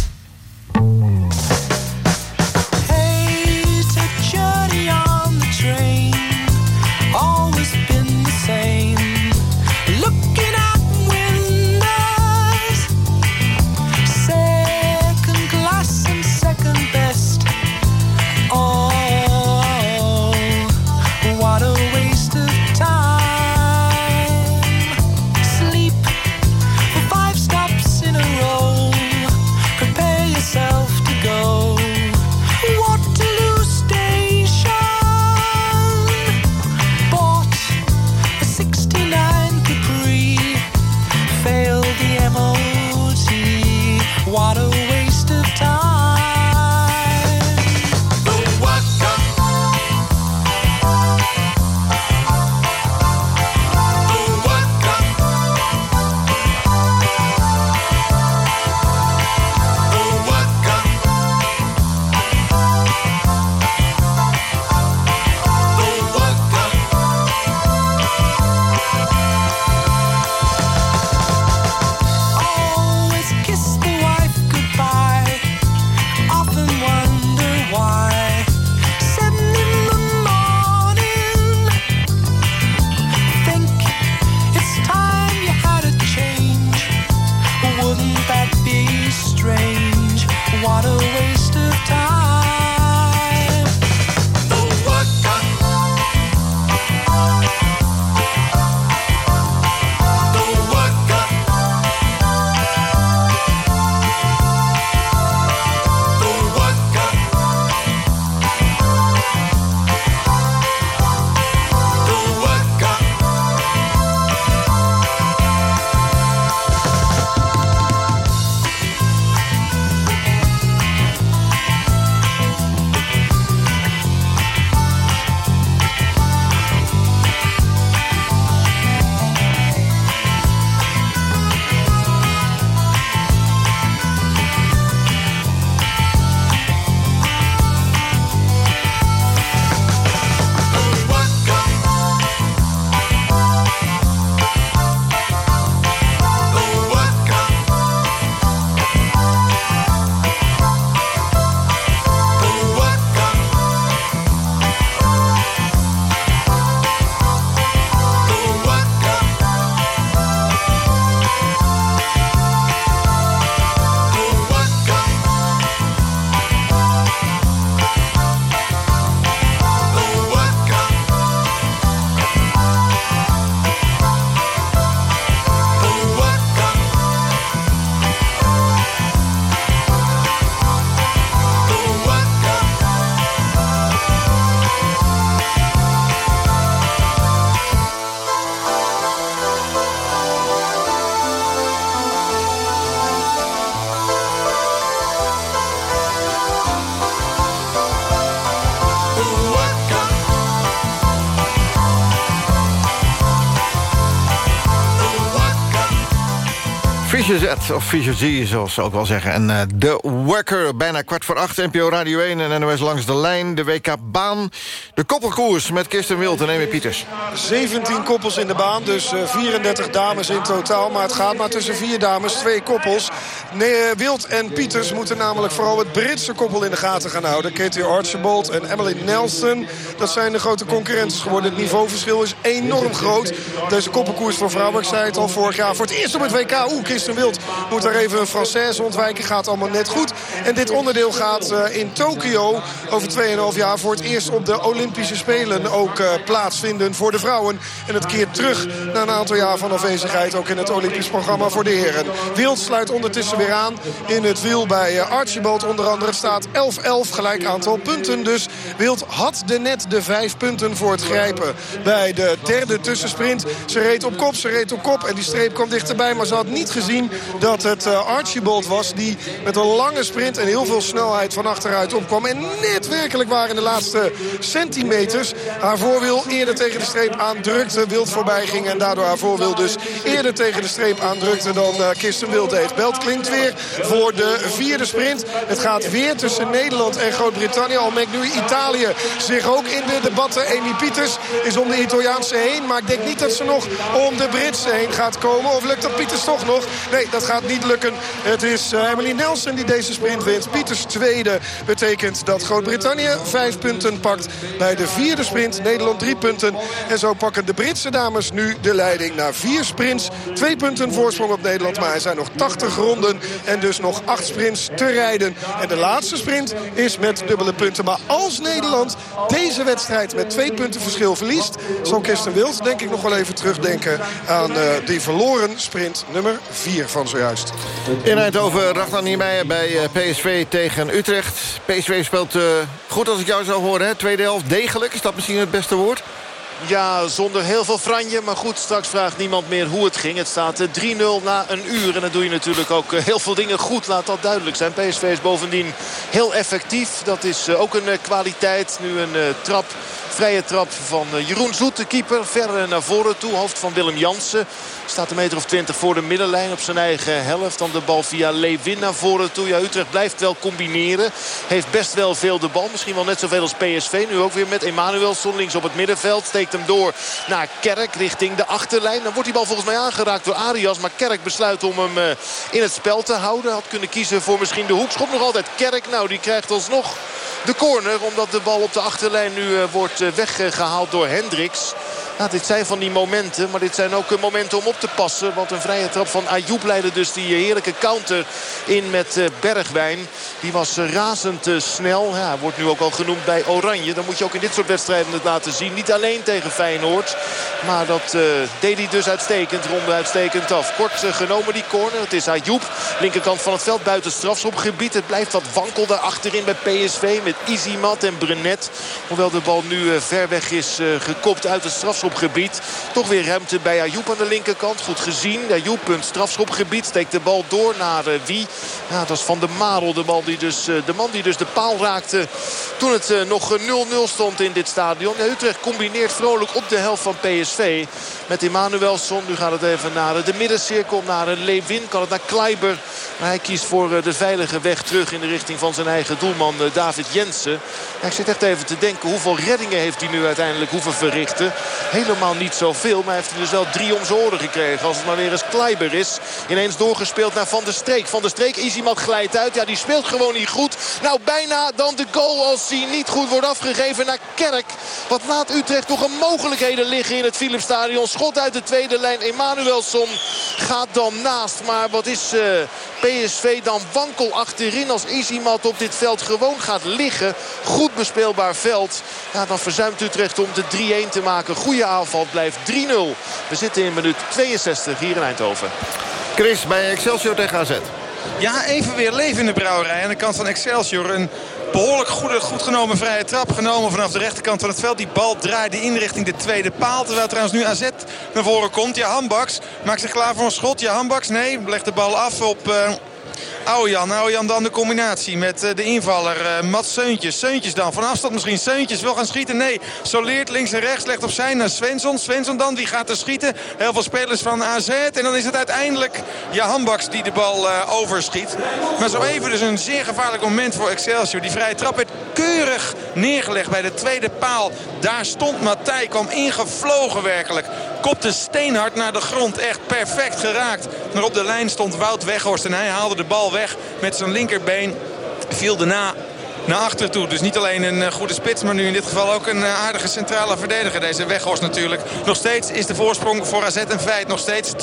Z, of Fischer zoals ze ook wel zeggen. En de Worker, bijna kwart voor acht, NPO Radio 1 en NOS langs de lijn. De WK-baan, de koppelkoers met Kirsten Wild en Amy Pieters. 17 koppels in de baan, dus uh, 34 dames in totaal. Maar het gaat maar tussen vier dames, twee koppels. Nee, Wild en Pieters moeten namelijk vooral het Britse koppel in de gaten gaan houden. Katie Archibald en Emily Nelson, dat zijn de grote concurrenten geworden. Het niveauverschil is enorm groot. Deze koppelkoers voor vrouwen, ik zei het al vorig jaar, voor het eerst op het WK. Oeh, Kirsten Wild moet daar even een Française ontwijken. Gaat allemaal net goed. En dit onderdeel gaat uh, in Tokio over 2,5 jaar voor het eerst op de Olympische Spelen ook uh, plaatsvinden voor de vrouwen. En het keert terug na een aantal jaar van afwezigheid ook in het Olympisch programma voor de heren. Wild sluit ondertussen weer aan in het wiel bij uh, Archibald onder andere. Staat 11-11 gelijk aantal punten. Dus Wild had de net de vijf punten voor het grijpen bij de derde tussensprint. Ze reed op kop, ze reed op kop en die streep kwam dichterbij. Maar ze had niet gezien dat het uh, Archibald was die met een lange sprint en heel veel snelheid van achteruit opkwam. En net werkelijk waar in de laatste centimeters haar voorwiel eerder tegen de streep aandrukte. Wild voorbij ging en daardoor haar voorwiel dus eerder tegen de streep aandrukte dan uh, Kirsten Wild deed. Belt klinkt weer voor de vierde sprint. Het gaat weer tussen Nederland en Groot-Brittannië. Al merkt nu Italië zich ook in de debatten. Amy Pieters is om de Italiaanse heen. Maar ik denk niet dat ze nog om de Britse heen gaat komen. Of lukt dat Pieters toch nog? Nee, dat gaat niet lukken. Het is uh, Emily Nelson die deze sprint wint. Pieters tweede betekent dat Groot-Brittannië vijf punten pakt. Bij de vierde sprint Nederland drie punten. En zo pakken de Britse dames nu de leiding. Na vier sprints, twee punten voorsprong op Nederland. Maar er zijn nog 80 ronden en dus nog acht sprints te rijden. En de laatste sprint is met dubbele punten. Maar als Nederland deze wedstrijd met twee punten verschil verliest... zal Kirsten Wild denk ik nog wel even terugdenken aan uh, die verloren sprint nummer 4 van zojuist. In Eindhoven, Ragnar Niemeyer bij uh, PSV tegen Utrecht. PSV speelt uh, goed als ik jou zou horen, hè? tweede helft degelijk. Is dat misschien het beste woord? Ja, zonder heel veel franje. Maar goed, straks vraagt niemand meer hoe het ging. Het staat 3-0 na een uur. En dan doe je natuurlijk ook heel veel dingen goed. Laat dat duidelijk zijn. PSV is bovendien heel effectief. Dat is ook een kwaliteit. Nu een trap Vrije trap van Jeroen Zoet, de keeper. Verder naar voren toe. Hoofd van Willem Jansen. Staat een meter of twintig voor de middenlijn op zijn eigen helft. Dan de bal via Lewin naar voren toe. Ja, Utrecht blijft wel combineren. Heeft best wel veel de bal. Misschien wel net zoveel als PSV. Nu ook weer met Emanuelson links op het middenveld. Steekt hem door naar Kerk richting de achterlijn. Dan wordt die bal volgens mij aangeraakt door Arias. Maar Kerk besluit om hem in het spel te houden. Had kunnen kiezen voor misschien de hoekschop. Nog altijd Kerk. Nou, die krijgt alsnog de corner. Omdat de bal op de achterlijn nu wordt weggehaald door Hendricks. Nou, dit zijn van die momenten, maar dit zijn ook momenten om op te passen. Want een vrije trap van Ayoub leidde dus die heerlijke counter in met Bergwijn. Die was razend snel. Ja, wordt nu ook al genoemd bij Oranje. Dan moet je ook in dit soort wedstrijden het laten zien. Niet alleen tegen Feyenoord. Maar dat deed hij dus uitstekend. Ronde uitstekend af. Kort genomen die corner. Het is Ayoub. Linkerkant van het veld buiten strafschopgebied. Het blijft wat wankel daar achterin bij PSV. Met Izimat en Brenet. Hoewel de bal nu ver weg is gekopt uit het strafschopgebied. Toch weer ruimte bij Ayoub aan de linkerkant. Goed gezien. Ayoub punt strafschopgebied. Steekt de bal door naar wie? Ja, dat is Van de Marel. De, bal die dus, de man die dus de paal raakte toen het nog 0-0 stond in dit stadion. Ja, Utrecht combineert vrolijk op de helft van PSV. Met Emanuelson. Nu gaat het even naar de middencirkel. Naar Lewin. Kan het naar Kleiber. Maar hij kiest voor de veilige weg terug in de richting van zijn eigen doelman David Jensen. Ja, ik zit echt even te denken. Hoeveel reddingen heeft hij nu uiteindelijk hoeven verrichten? Helemaal niet zoveel. Maar heeft hij dus wel drie om zijn oren gekregen. Als het maar weer eens Kleiber is. Ineens doorgespeeld naar Van der Streek. Van der Streek is iemand glijdt uit. Ja, die speelt gewoon niet goed. Nou, bijna dan de goal als hij niet goed wordt afgegeven naar Kerk. Wat laat Utrecht toch een mogelijkheden liggen in het Philipsstadion. Schot uit de tweede lijn. Emanuelson gaat dan naast. Maar wat is uh, PSV dan wankel achterin als Isimat op dit veld gewoon gaat liggen. Goed bespeelbaar veld. Ja, dan verzuimt Utrecht om de 3-1 te maken. Goede aanval blijft 3-0. We zitten in minuut 62 hier in Eindhoven. Chris bij Excelsior tegen AZ. Ja, even weer leven in de brouwerij. Aan de kant van Excelsior. Een behoorlijk goed, goed genomen vrije trap genomen vanaf de rechterkant van het veld. Die bal draaide in richting de tweede paal. Terwijl trouwens nu AZ naar voren komt. Ja, Hambaks maakt zich klaar voor een schot. Ja, Hambaks nee, legt de bal af op... Uh, Ouwejan, Ouwejan dan de combinatie met de invaller Mats Seuntjes. Seuntjes dan, van afstand misschien. Seuntjes wil gaan schieten. Nee, soleert links en rechts, legt opzij naar Svensson. Svensson dan, die gaat er schieten. Heel veel spelers van AZ. En dan is het uiteindelijk Jahan Baks die de bal overschiet. Maar zo even dus een zeer gevaarlijk moment voor Excelsior. Die vrije trap werd keurig neergelegd bij de tweede paal. Daar stond Matthij, kwam ingevlogen werkelijk. Kopte steenhard naar de grond. Echt perfect geraakt. Maar op de lijn stond Wout Weghorst. En hij haalde de bal weg met zijn linkerbeen. Viel daarna naar achter toe. Dus niet alleen een eh, goede spits, maar nu in dit geval ook een eh, aardige centrale verdediger. Deze Weghorst natuurlijk. Nog steeds is de voorsprong voor AZ een feit. Nog steeds 2-0.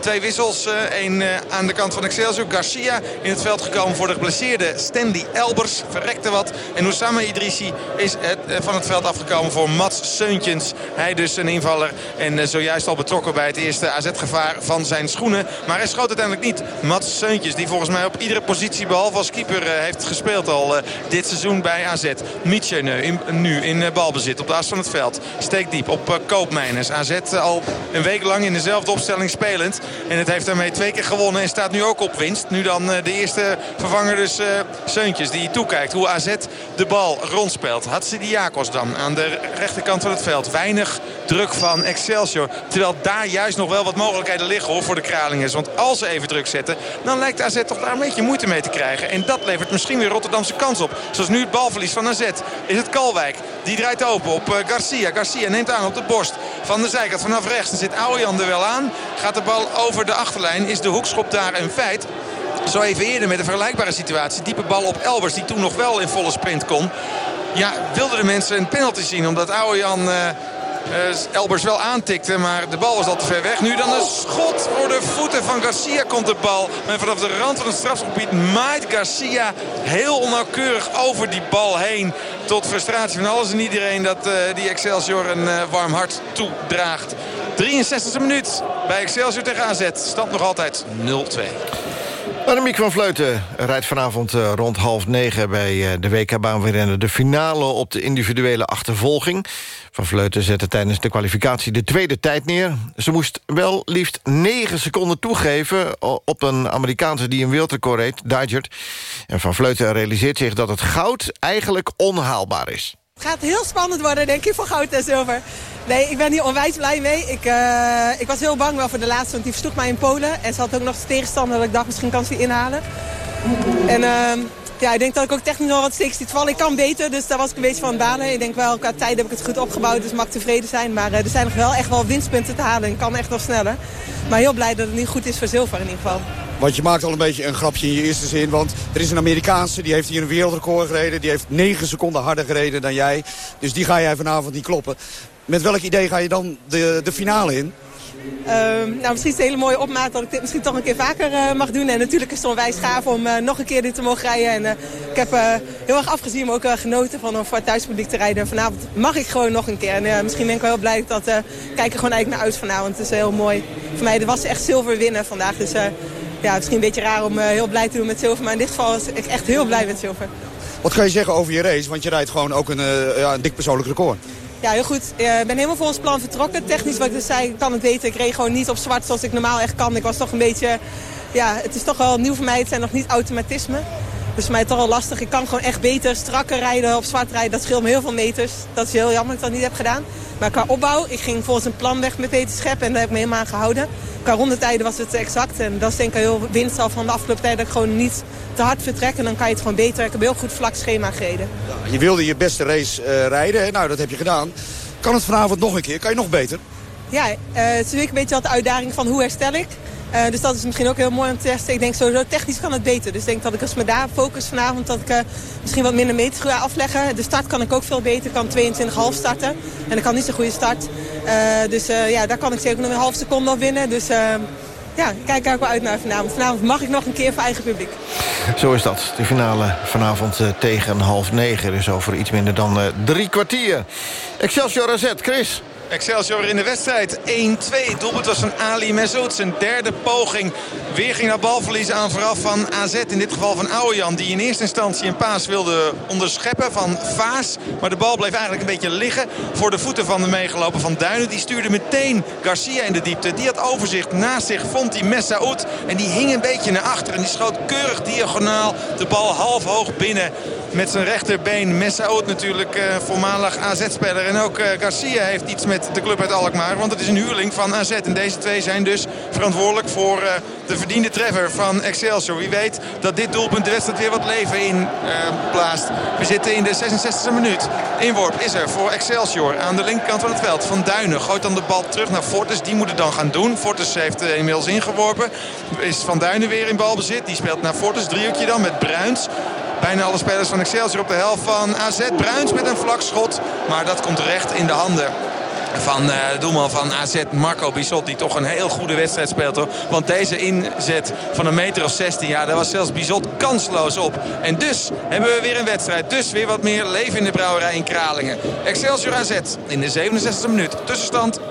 Twee wissels. Eén eh, aan de kant van Excelsior. Garcia in het veld gekomen voor de geblesseerde Stanley Elbers. Verrekte wat. En Oussama Idrissi is van het veld afgekomen voor Mats Seuntjens. Hij dus een invaller. En zojuist al betrokken bij het eerste AZ-gevaar van zijn schoenen. Maar hij schoot uiteindelijk niet. Mats Seuntjens die volgens mij op iedere positie behalve als keeper heeft gespeeld al dit seizoen bij AZ. Mietje nu in eh, balbezit op de as van het veld. Steekt diep op eh, Koopmeiners. AZ eh, al een week lang in dezelfde opstelling spelend. En het heeft daarmee twee keer gewonnen en staat nu ook op winst. Nu dan de eerste vervanger dus Seuntjes die toekijkt hoe AZ de bal rondspeelt. Hatsidiakos dan aan de rechterkant van het veld. Weinig druk van Excelsior. Terwijl daar juist nog wel wat mogelijkheden liggen voor de Kralingers. Want als ze even druk zetten, dan lijkt AZ toch daar een beetje moeite mee te krijgen. En dat levert misschien weer Rotterdamse kans op. Zoals nu het balverlies van AZ is het Kalwijk. Die draait open op eh, Garcia. Garcia neemt aan op de borst van de zijkant vanaf rechts. Dan zit Aujan er wel aan. Gaat de bal over de achterlijn. Is de hoekschop daar een feit. Zo even eerder met een vergelijkbare situatie. Diepe bal op Elbers die toen nog wel in volle sprint kon. Ja, wilden de mensen een penalty zien omdat Aujan... Uh, uh, Elbers wel aantikte. Maar de bal was al te ver weg. Nu dan een schot voor de voeten van Garcia komt de bal. En vanaf de rand van het strafgebied maait Garcia heel onnauwkeurig over die bal heen. Tot frustratie van alles en iedereen dat uh, die Excelsior een uh, warm hart toedraagt. 63e minuut bij Excelsior tegen AZ. Stand nog altijd 0-2. Annemiek van Vleuten rijdt vanavond eh, rond half negen... bij eh, de WK-baanwielrennen de finale op de individuele achtervolging. Van Vleuten zette tijdens de kwalificatie de tweede tijd neer. Ze moest wel liefst negen seconden toegeven... op een Amerikaanse die een wereldrecord reed, Dijgert. En Van Vleuten realiseert zich dat het goud eigenlijk onhaalbaar is. Het gaat heel spannend worden, denk ik, voor goud en zilver. Nee, ik ben hier onwijs blij mee. Ik, uh, ik was heel bang wel voor de laatste, want die versloeg mij in Polen. En ze had ook nog de tegenstander dat ik dacht, misschien kan ze die inhalen. En uh, ja, ik denk dat ik ook technisch nog wat steeks te vallen. Ik kan beter, dus daar was ik een beetje van het banen. Ik denk wel, qua tijd heb ik het goed opgebouwd, dus mag tevreden zijn. Maar uh, er zijn nog wel echt wel winstpunten te halen en kan echt nog sneller. Maar heel blij dat het niet goed is voor zilver in ieder geval. Want je maakt al een beetje een grapje in je eerste zin. Want er is een Amerikaanse, die heeft hier een wereldrecord gereden. Die heeft 9 seconden harder gereden dan jij. Dus die ga jij vanavond niet kloppen. Met welk idee ga je dan de, de finale in? Ehm, nou, misschien is het een hele mooie opmaat dat ik dit misschien toch een keer vaker uh, mag doen. En natuurlijk is het onwijs gaaf om uh, nog een keer dit te mogen rijden. En uh, ik heb heel erg afgezien, maar ook genoten van om voor het thuispubliek te rijden. En vanavond mag ik gewoon nog een keer. En misschien ben ik wel heel blij dat dat kijk er gewoon eigenlijk naar uit vanavond. Het is heel mooi. Voor mij was echt zilver winnen vandaag. Dus ja, misschien een beetje raar om heel blij te doen met zilver. Maar in dit geval was ik echt heel blij met zilver. Wat kan je zeggen over je race? Want je rijdt gewoon ook een, ja, een dik persoonlijk record. Ja, heel goed. Ik ben helemaal volgens plan vertrokken. Technisch, wat ik dus zei, kan het weten. Ik reed gewoon niet op zwart zoals ik normaal echt kan. Ik was toch een beetje... Ja, het is toch wel nieuw voor mij. Het zijn nog niet automatismen. Dus voor mij toch wel lastig. Ik kan gewoon echt beter strakker rijden, op zwart rijden. Dat scheelt me heel veel meters. Dat is heel jammer dat ik dat niet heb gedaan. Maar qua opbouw, ik ging volgens een plan weg met Peter Schep. En daar heb ik me helemaal aan gehouden. Qua rondetijden was het exact. En dat is denk ik heel winst al van de afgelopen tijd. Dat ik gewoon niet te hard vertrek. En dan kan je het gewoon beter. Ik heb een heel goed vlak schema gereden. Ja, je wilde je beste race uh, rijden. Nou, dat heb je gedaan. Kan het vanavond nog een keer? Kan je nog beter? Ja, uh, het is een beetje de uitdaging van hoe herstel ik. Uh, dus dat is misschien ook heel mooi om te testen. Ik denk sowieso technisch kan het beter. Dus ik denk dat ik als me daar focus vanavond... dat ik uh, misschien wat minder meters ga afleggen. De start kan ik ook veel beter. Ik kan 22,5 starten. En ik kan niet zo'n goede start. Uh, dus ja, daar kan ik zeker nog een half seconde op winnen. Dus ja, ik kijk er ook wel uit naar vanavond. Vanavond mag ik nog een keer voor eigen publiek. Zo is dat. De finale vanavond tegen half negen. Dus over iets minder dan drie kwartier. Excelsior AZ, Chris. Excelsior in de wedstrijd. 1-2. Doelpunt was van Ali Messoud. Zijn derde poging. Weer ging naar balverlies aan vooraf van AZ. In dit geval van Ouwejan. Die in eerste instantie een paas wilde onderscheppen van Vaas. Maar de bal bleef eigenlijk een beetje liggen. Voor de voeten van de meegelopen van Duinen. Die stuurde meteen Garcia in de diepte. Die had overzicht. Naast zich vond hij Messaoud. En die hing een beetje naar achter. En die schoot keurig diagonaal de bal half hoog binnen. Met zijn rechterbeen. Messaoud natuurlijk uh, voormalig AZ-speler. En ook uh, Garcia heeft iets met de club uit Alkmaar. Want het is een huurling van AZ. En deze twee zijn dus verantwoordelijk voor uh, de verdiende treffer van Excelsior. Wie weet dat dit doelpunt de wedstrijd weer wat leven in blaast. We zitten in de 66e minuut. Inworp is er voor Excelsior aan de linkerkant van het veld. Van Duinen gooit dan de bal terug naar Fortes. Die moet het dan gaan doen. Fortes heeft inmiddels ingeworpen. Is Van Duinen weer in balbezit. Die speelt naar Fortes. Driehoekje dan met Bruins. Bijna alle spelers van Excelsior op de helft van AZ. Bruins met een vlak schot. Maar dat komt recht in de handen van uh, doelman van AZ, Marco Bizot. Die toch een heel goede wedstrijd speelt. Want deze inzet van een meter of 16, ja, daar was zelfs Bizot kansloos op. En dus hebben we weer een wedstrijd. Dus weer wat meer leven in de brouwerij in Kralingen. Excelsior AZ in de 67e minuut. Tussenstand 1-2.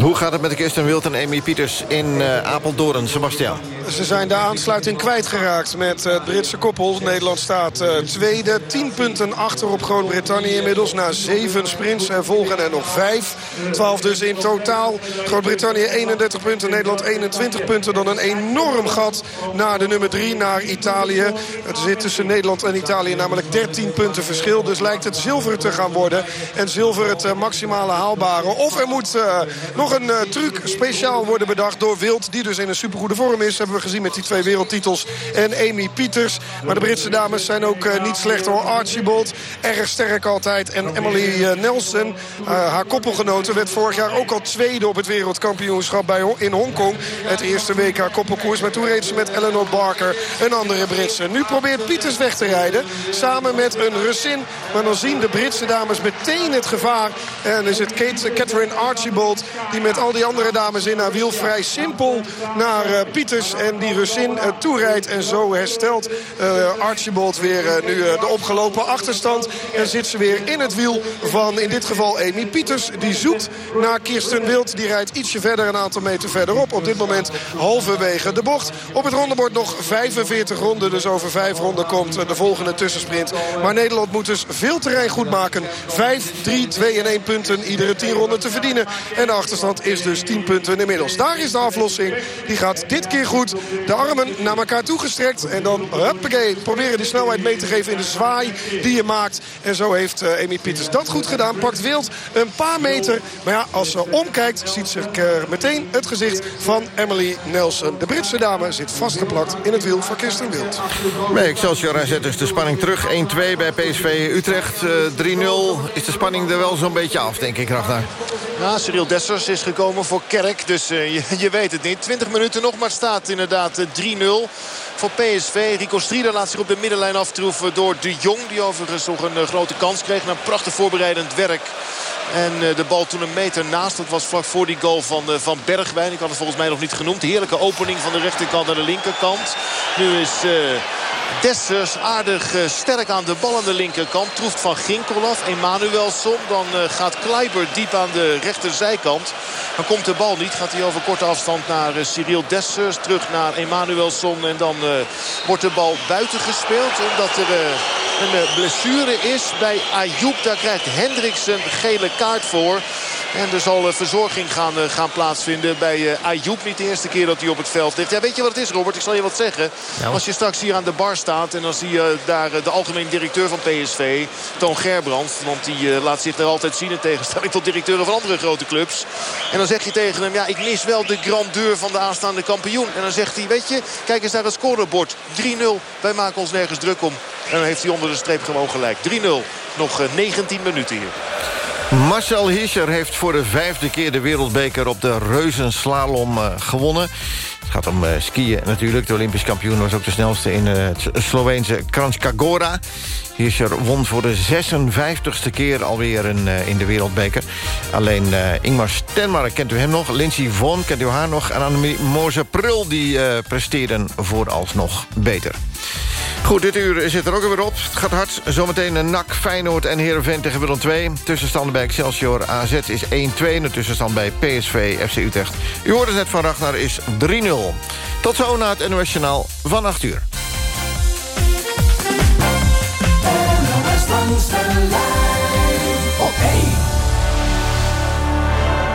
Hoe gaat het met de Kirsten Wild en Amy Pieters in uh, Apeldoorn? Sebastian. Ze zijn de aansluiting kwijtgeraakt met het Britse koppel. Nederland staat uh, tweede. 10 punten achter op Groot-Brittannië inmiddels. Na zeven sprints en volgen er nog vijf. 12 dus in totaal. Groot-Brittannië 31 punten, Nederland 21 punten. Dan een enorm gat naar de nummer 3, naar Italië. Het zit tussen Nederland en Italië namelijk 13 punten verschil. Dus lijkt het zilver te gaan worden. En zilver het uh, maximale haalbare. Of er moet nog een truc speciaal worden bedacht door Wild. Die dus in een supergoede vorm is. Gezien met die twee wereldtitels. En Amy Pieters. Maar de Britse dames zijn ook niet slecht hoor. Archibald, erg sterk altijd. En Emily Nelson, haar koppelgenoten werd vorig jaar ook al tweede op het wereldkampioenschap bij, in Hongkong. Het eerste WK koppelkoers. Maar toen reed ze met Eleanor Barker, een andere Britse. Nu probeert Pieters weg te rijden. Samen met een Russin. Maar dan zien de Britse dames meteen het gevaar. En is het Kate, Catherine Archibald die met al die andere dames in haar wiel vrij simpel naar Pieters en die Russin uh, toerijdt. En zo herstelt uh, Archibald weer nu de opgelopen achterstand. En zit ze weer in het wiel van in dit geval Amy Pieters. Die zoekt naar Kirsten Wild. Die rijdt ietsje verder, een aantal meter verderop. Op dit moment halverwege de bocht. Op het rondebord nog 45 ronden. Dus over 5 ronden komt de volgende tussensprint. Maar Nederland moet dus veel terrein goed maken. 5, 3, 2 en 1 punten iedere 10 ronden te verdienen. En de achterstand is dus 10 punten inmiddels. Daar is de aflossing. Die gaat dit keer goed. De armen naar elkaar toegestrekt. En dan, huppakee, proberen de snelheid mee te geven in de zwaai die je maakt. En zo heeft uh, Amy Pieters dat goed gedaan. Pakt Wild een paar meter. Maar ja, als ze omkijkt ziet ze meteen het gezicht van Emily Nelson. De Britse dame zit vastgeplakt in het wiel van Kirsten Wild. Bij Excelsior zet dus de spanning terug. 1-2 bij PSV Utrecht. Uh, 3-0 is de spanning er wel zo'n beetje af, denk ik, Ragnar. Ja, Cyril Dessers is gekomen voor Kerk. Dus uh, je, je, weet het niet. 20 minuten nog, maar staat inderdaad 3-0 voor PSV. Rico Strieder laat zich op de middenlijn aftroeven door De Jong. Die overigens nog een uh, grote kans kreeg. Na prachtig voorbereidend werk. En uh, de bal toen een meter naast. Dat was vlak voor die goal van, van Bergwijn. Ik had het volgens mij nog niet genoemd. Heerlijke opening van de rechterkant naar de linkerkant. Nu is... Dessers aardig uh, sterk aan de bal aan de linkerkant. Troeft van Ginkel af. Emanuelson. Dan uh, gaat Kleiber diep aan de rechterzijkant. Dan komt de bal niet. Gaat hij over korte afstand naar uh, Cyril Dessers. Terug naar Emanuelson. En dan wordt de bal buiten gespeeld. Omdat er een blessure is bij Ayoub. Daar krijgt Hendricks een gele kaart voor. En er zal verzorging gaan, gaan plaatsvinden bij uh, Ayoub. Niet de eerste keer dat hij op het veld ligt. Ja, weet je wat het is, Robert? Ik zal je wat zeggen. Nou. Als je straks hier aan de bar staat en dan zie je daar de algemeen directeur van PSV, Toon Gerbrandt. Want die laat zich er altijd zien in tegenstelling tot directeuren van andere grote clubs. En dan zeg je tegen hem, ja, ik mis wel de grandeur van de aanstaande kampioen. En dan zegt hij, weet je, kijk eens naar het scorebord. 3-0, wij maken ons nergens druk om. En dan heeft hij onder de streep gewoon gelijk. 3-0, nog uh, 19 minuten hier. Marcel Hirscher heeft voor de vijfde keer de wereldbeker op de reuzenslalom uh, gewonnen. Het gaat om uh, skiën natuurlijk. De Olympisch kampioen was ook de snelste in uh, het Sloveense Kranjskagora. Hirscher won voor de 56ste keer alweer in, in de wereldbeker. Alleen Ingmar Stenmark kent u hem nog. Lindsey Vonn kent u haar nog. En Annemie Moze-Prul die presteerden vooralsnog beter. Goed, dit uur zit er ook weer op. Het gaat hard. Zometeen een NAC, Feyenoord en Heerenveen tegen Willem 2. Tussenstand bij Excelsior AZ is 1-2. En de tussenstand bij PSV FC Utrecht. U hoorde net van Ragnar is 3-0. Tot zo na het NOS Journaal van 8 uur. Op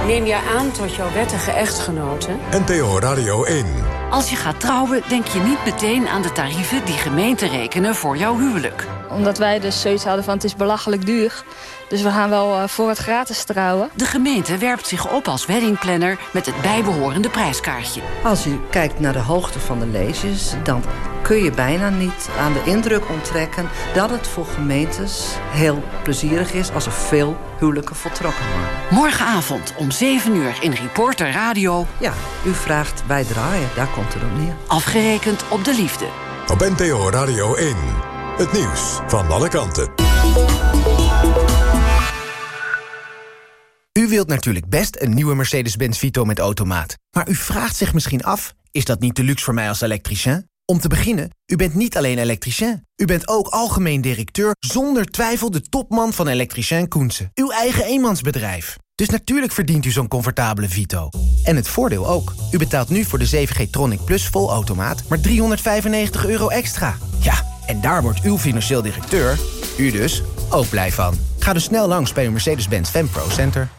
Neem je aan tot jouw wettige echtgenote? NPO Radio 1. Als je gaat trouwen, denk je niet meteen aan de tarieven die gemeenten rekenen voor jouw huwelijk. Omdat wij dus zoiets hadden van het is belachelijk duur. Dus we gaan wel uh, voor het gratis trouwen. De gemeente werpt zich op als weddingplanner met het bijbehorende prijskaartje. Als u kijkt naar de hoogte van de leesjes, dan kun je bijna niet aan de indruk onttrekken... dat het voor gemeentes heel plezierig is als er veel huwelijken voltrokken worden. Morgenavond om 7 uur in Reporter Radio. Ja, u vraagt wij draaien, daar komt het op neer. Afgerekend op de liefde. Op NPO Radio 1. Het nieuws van alle kanten. U wilt natuurlijk best een nieuwe Mercedes-Benz Vito met automaat. Maar u vraagt zich misschien af, is dat niet te luxe voor mij als elektricien? Om te beginnen, u bent niet alleen elektricien. U bent ook algemeen directeur, zonder twijfel de topman van Elektricien Koensen. Uw eigen eenmansbedrijf. Dus natuurlijk verdient u zo'n comfortabele Vito. En het voordeel ook. U betaalt nu voor de 7G Tronic Plus volautomaat maar 395 euro extra. Ja, en daar wordt uw financieel directeur, u dus, ook blij van. Ga dus snel langs bij uw Mercedes-Benz Pro Center.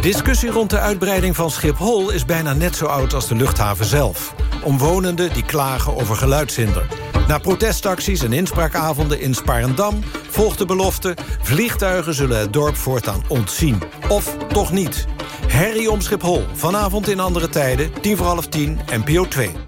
Discussie rond de uitbreiding van Schiphol is bijna net zo oud als de luchthaven zelf. Omwonenden die klagen over geluidshinder. Na protestacties en inspraakavonden in Sparendam volgt de belofte... vliegtuigen zullen het dorp voortaan ontzien. Of toch niet. Herrie om Schiphol, vanavond in andere tijden, tien voor half tien, NPO 2.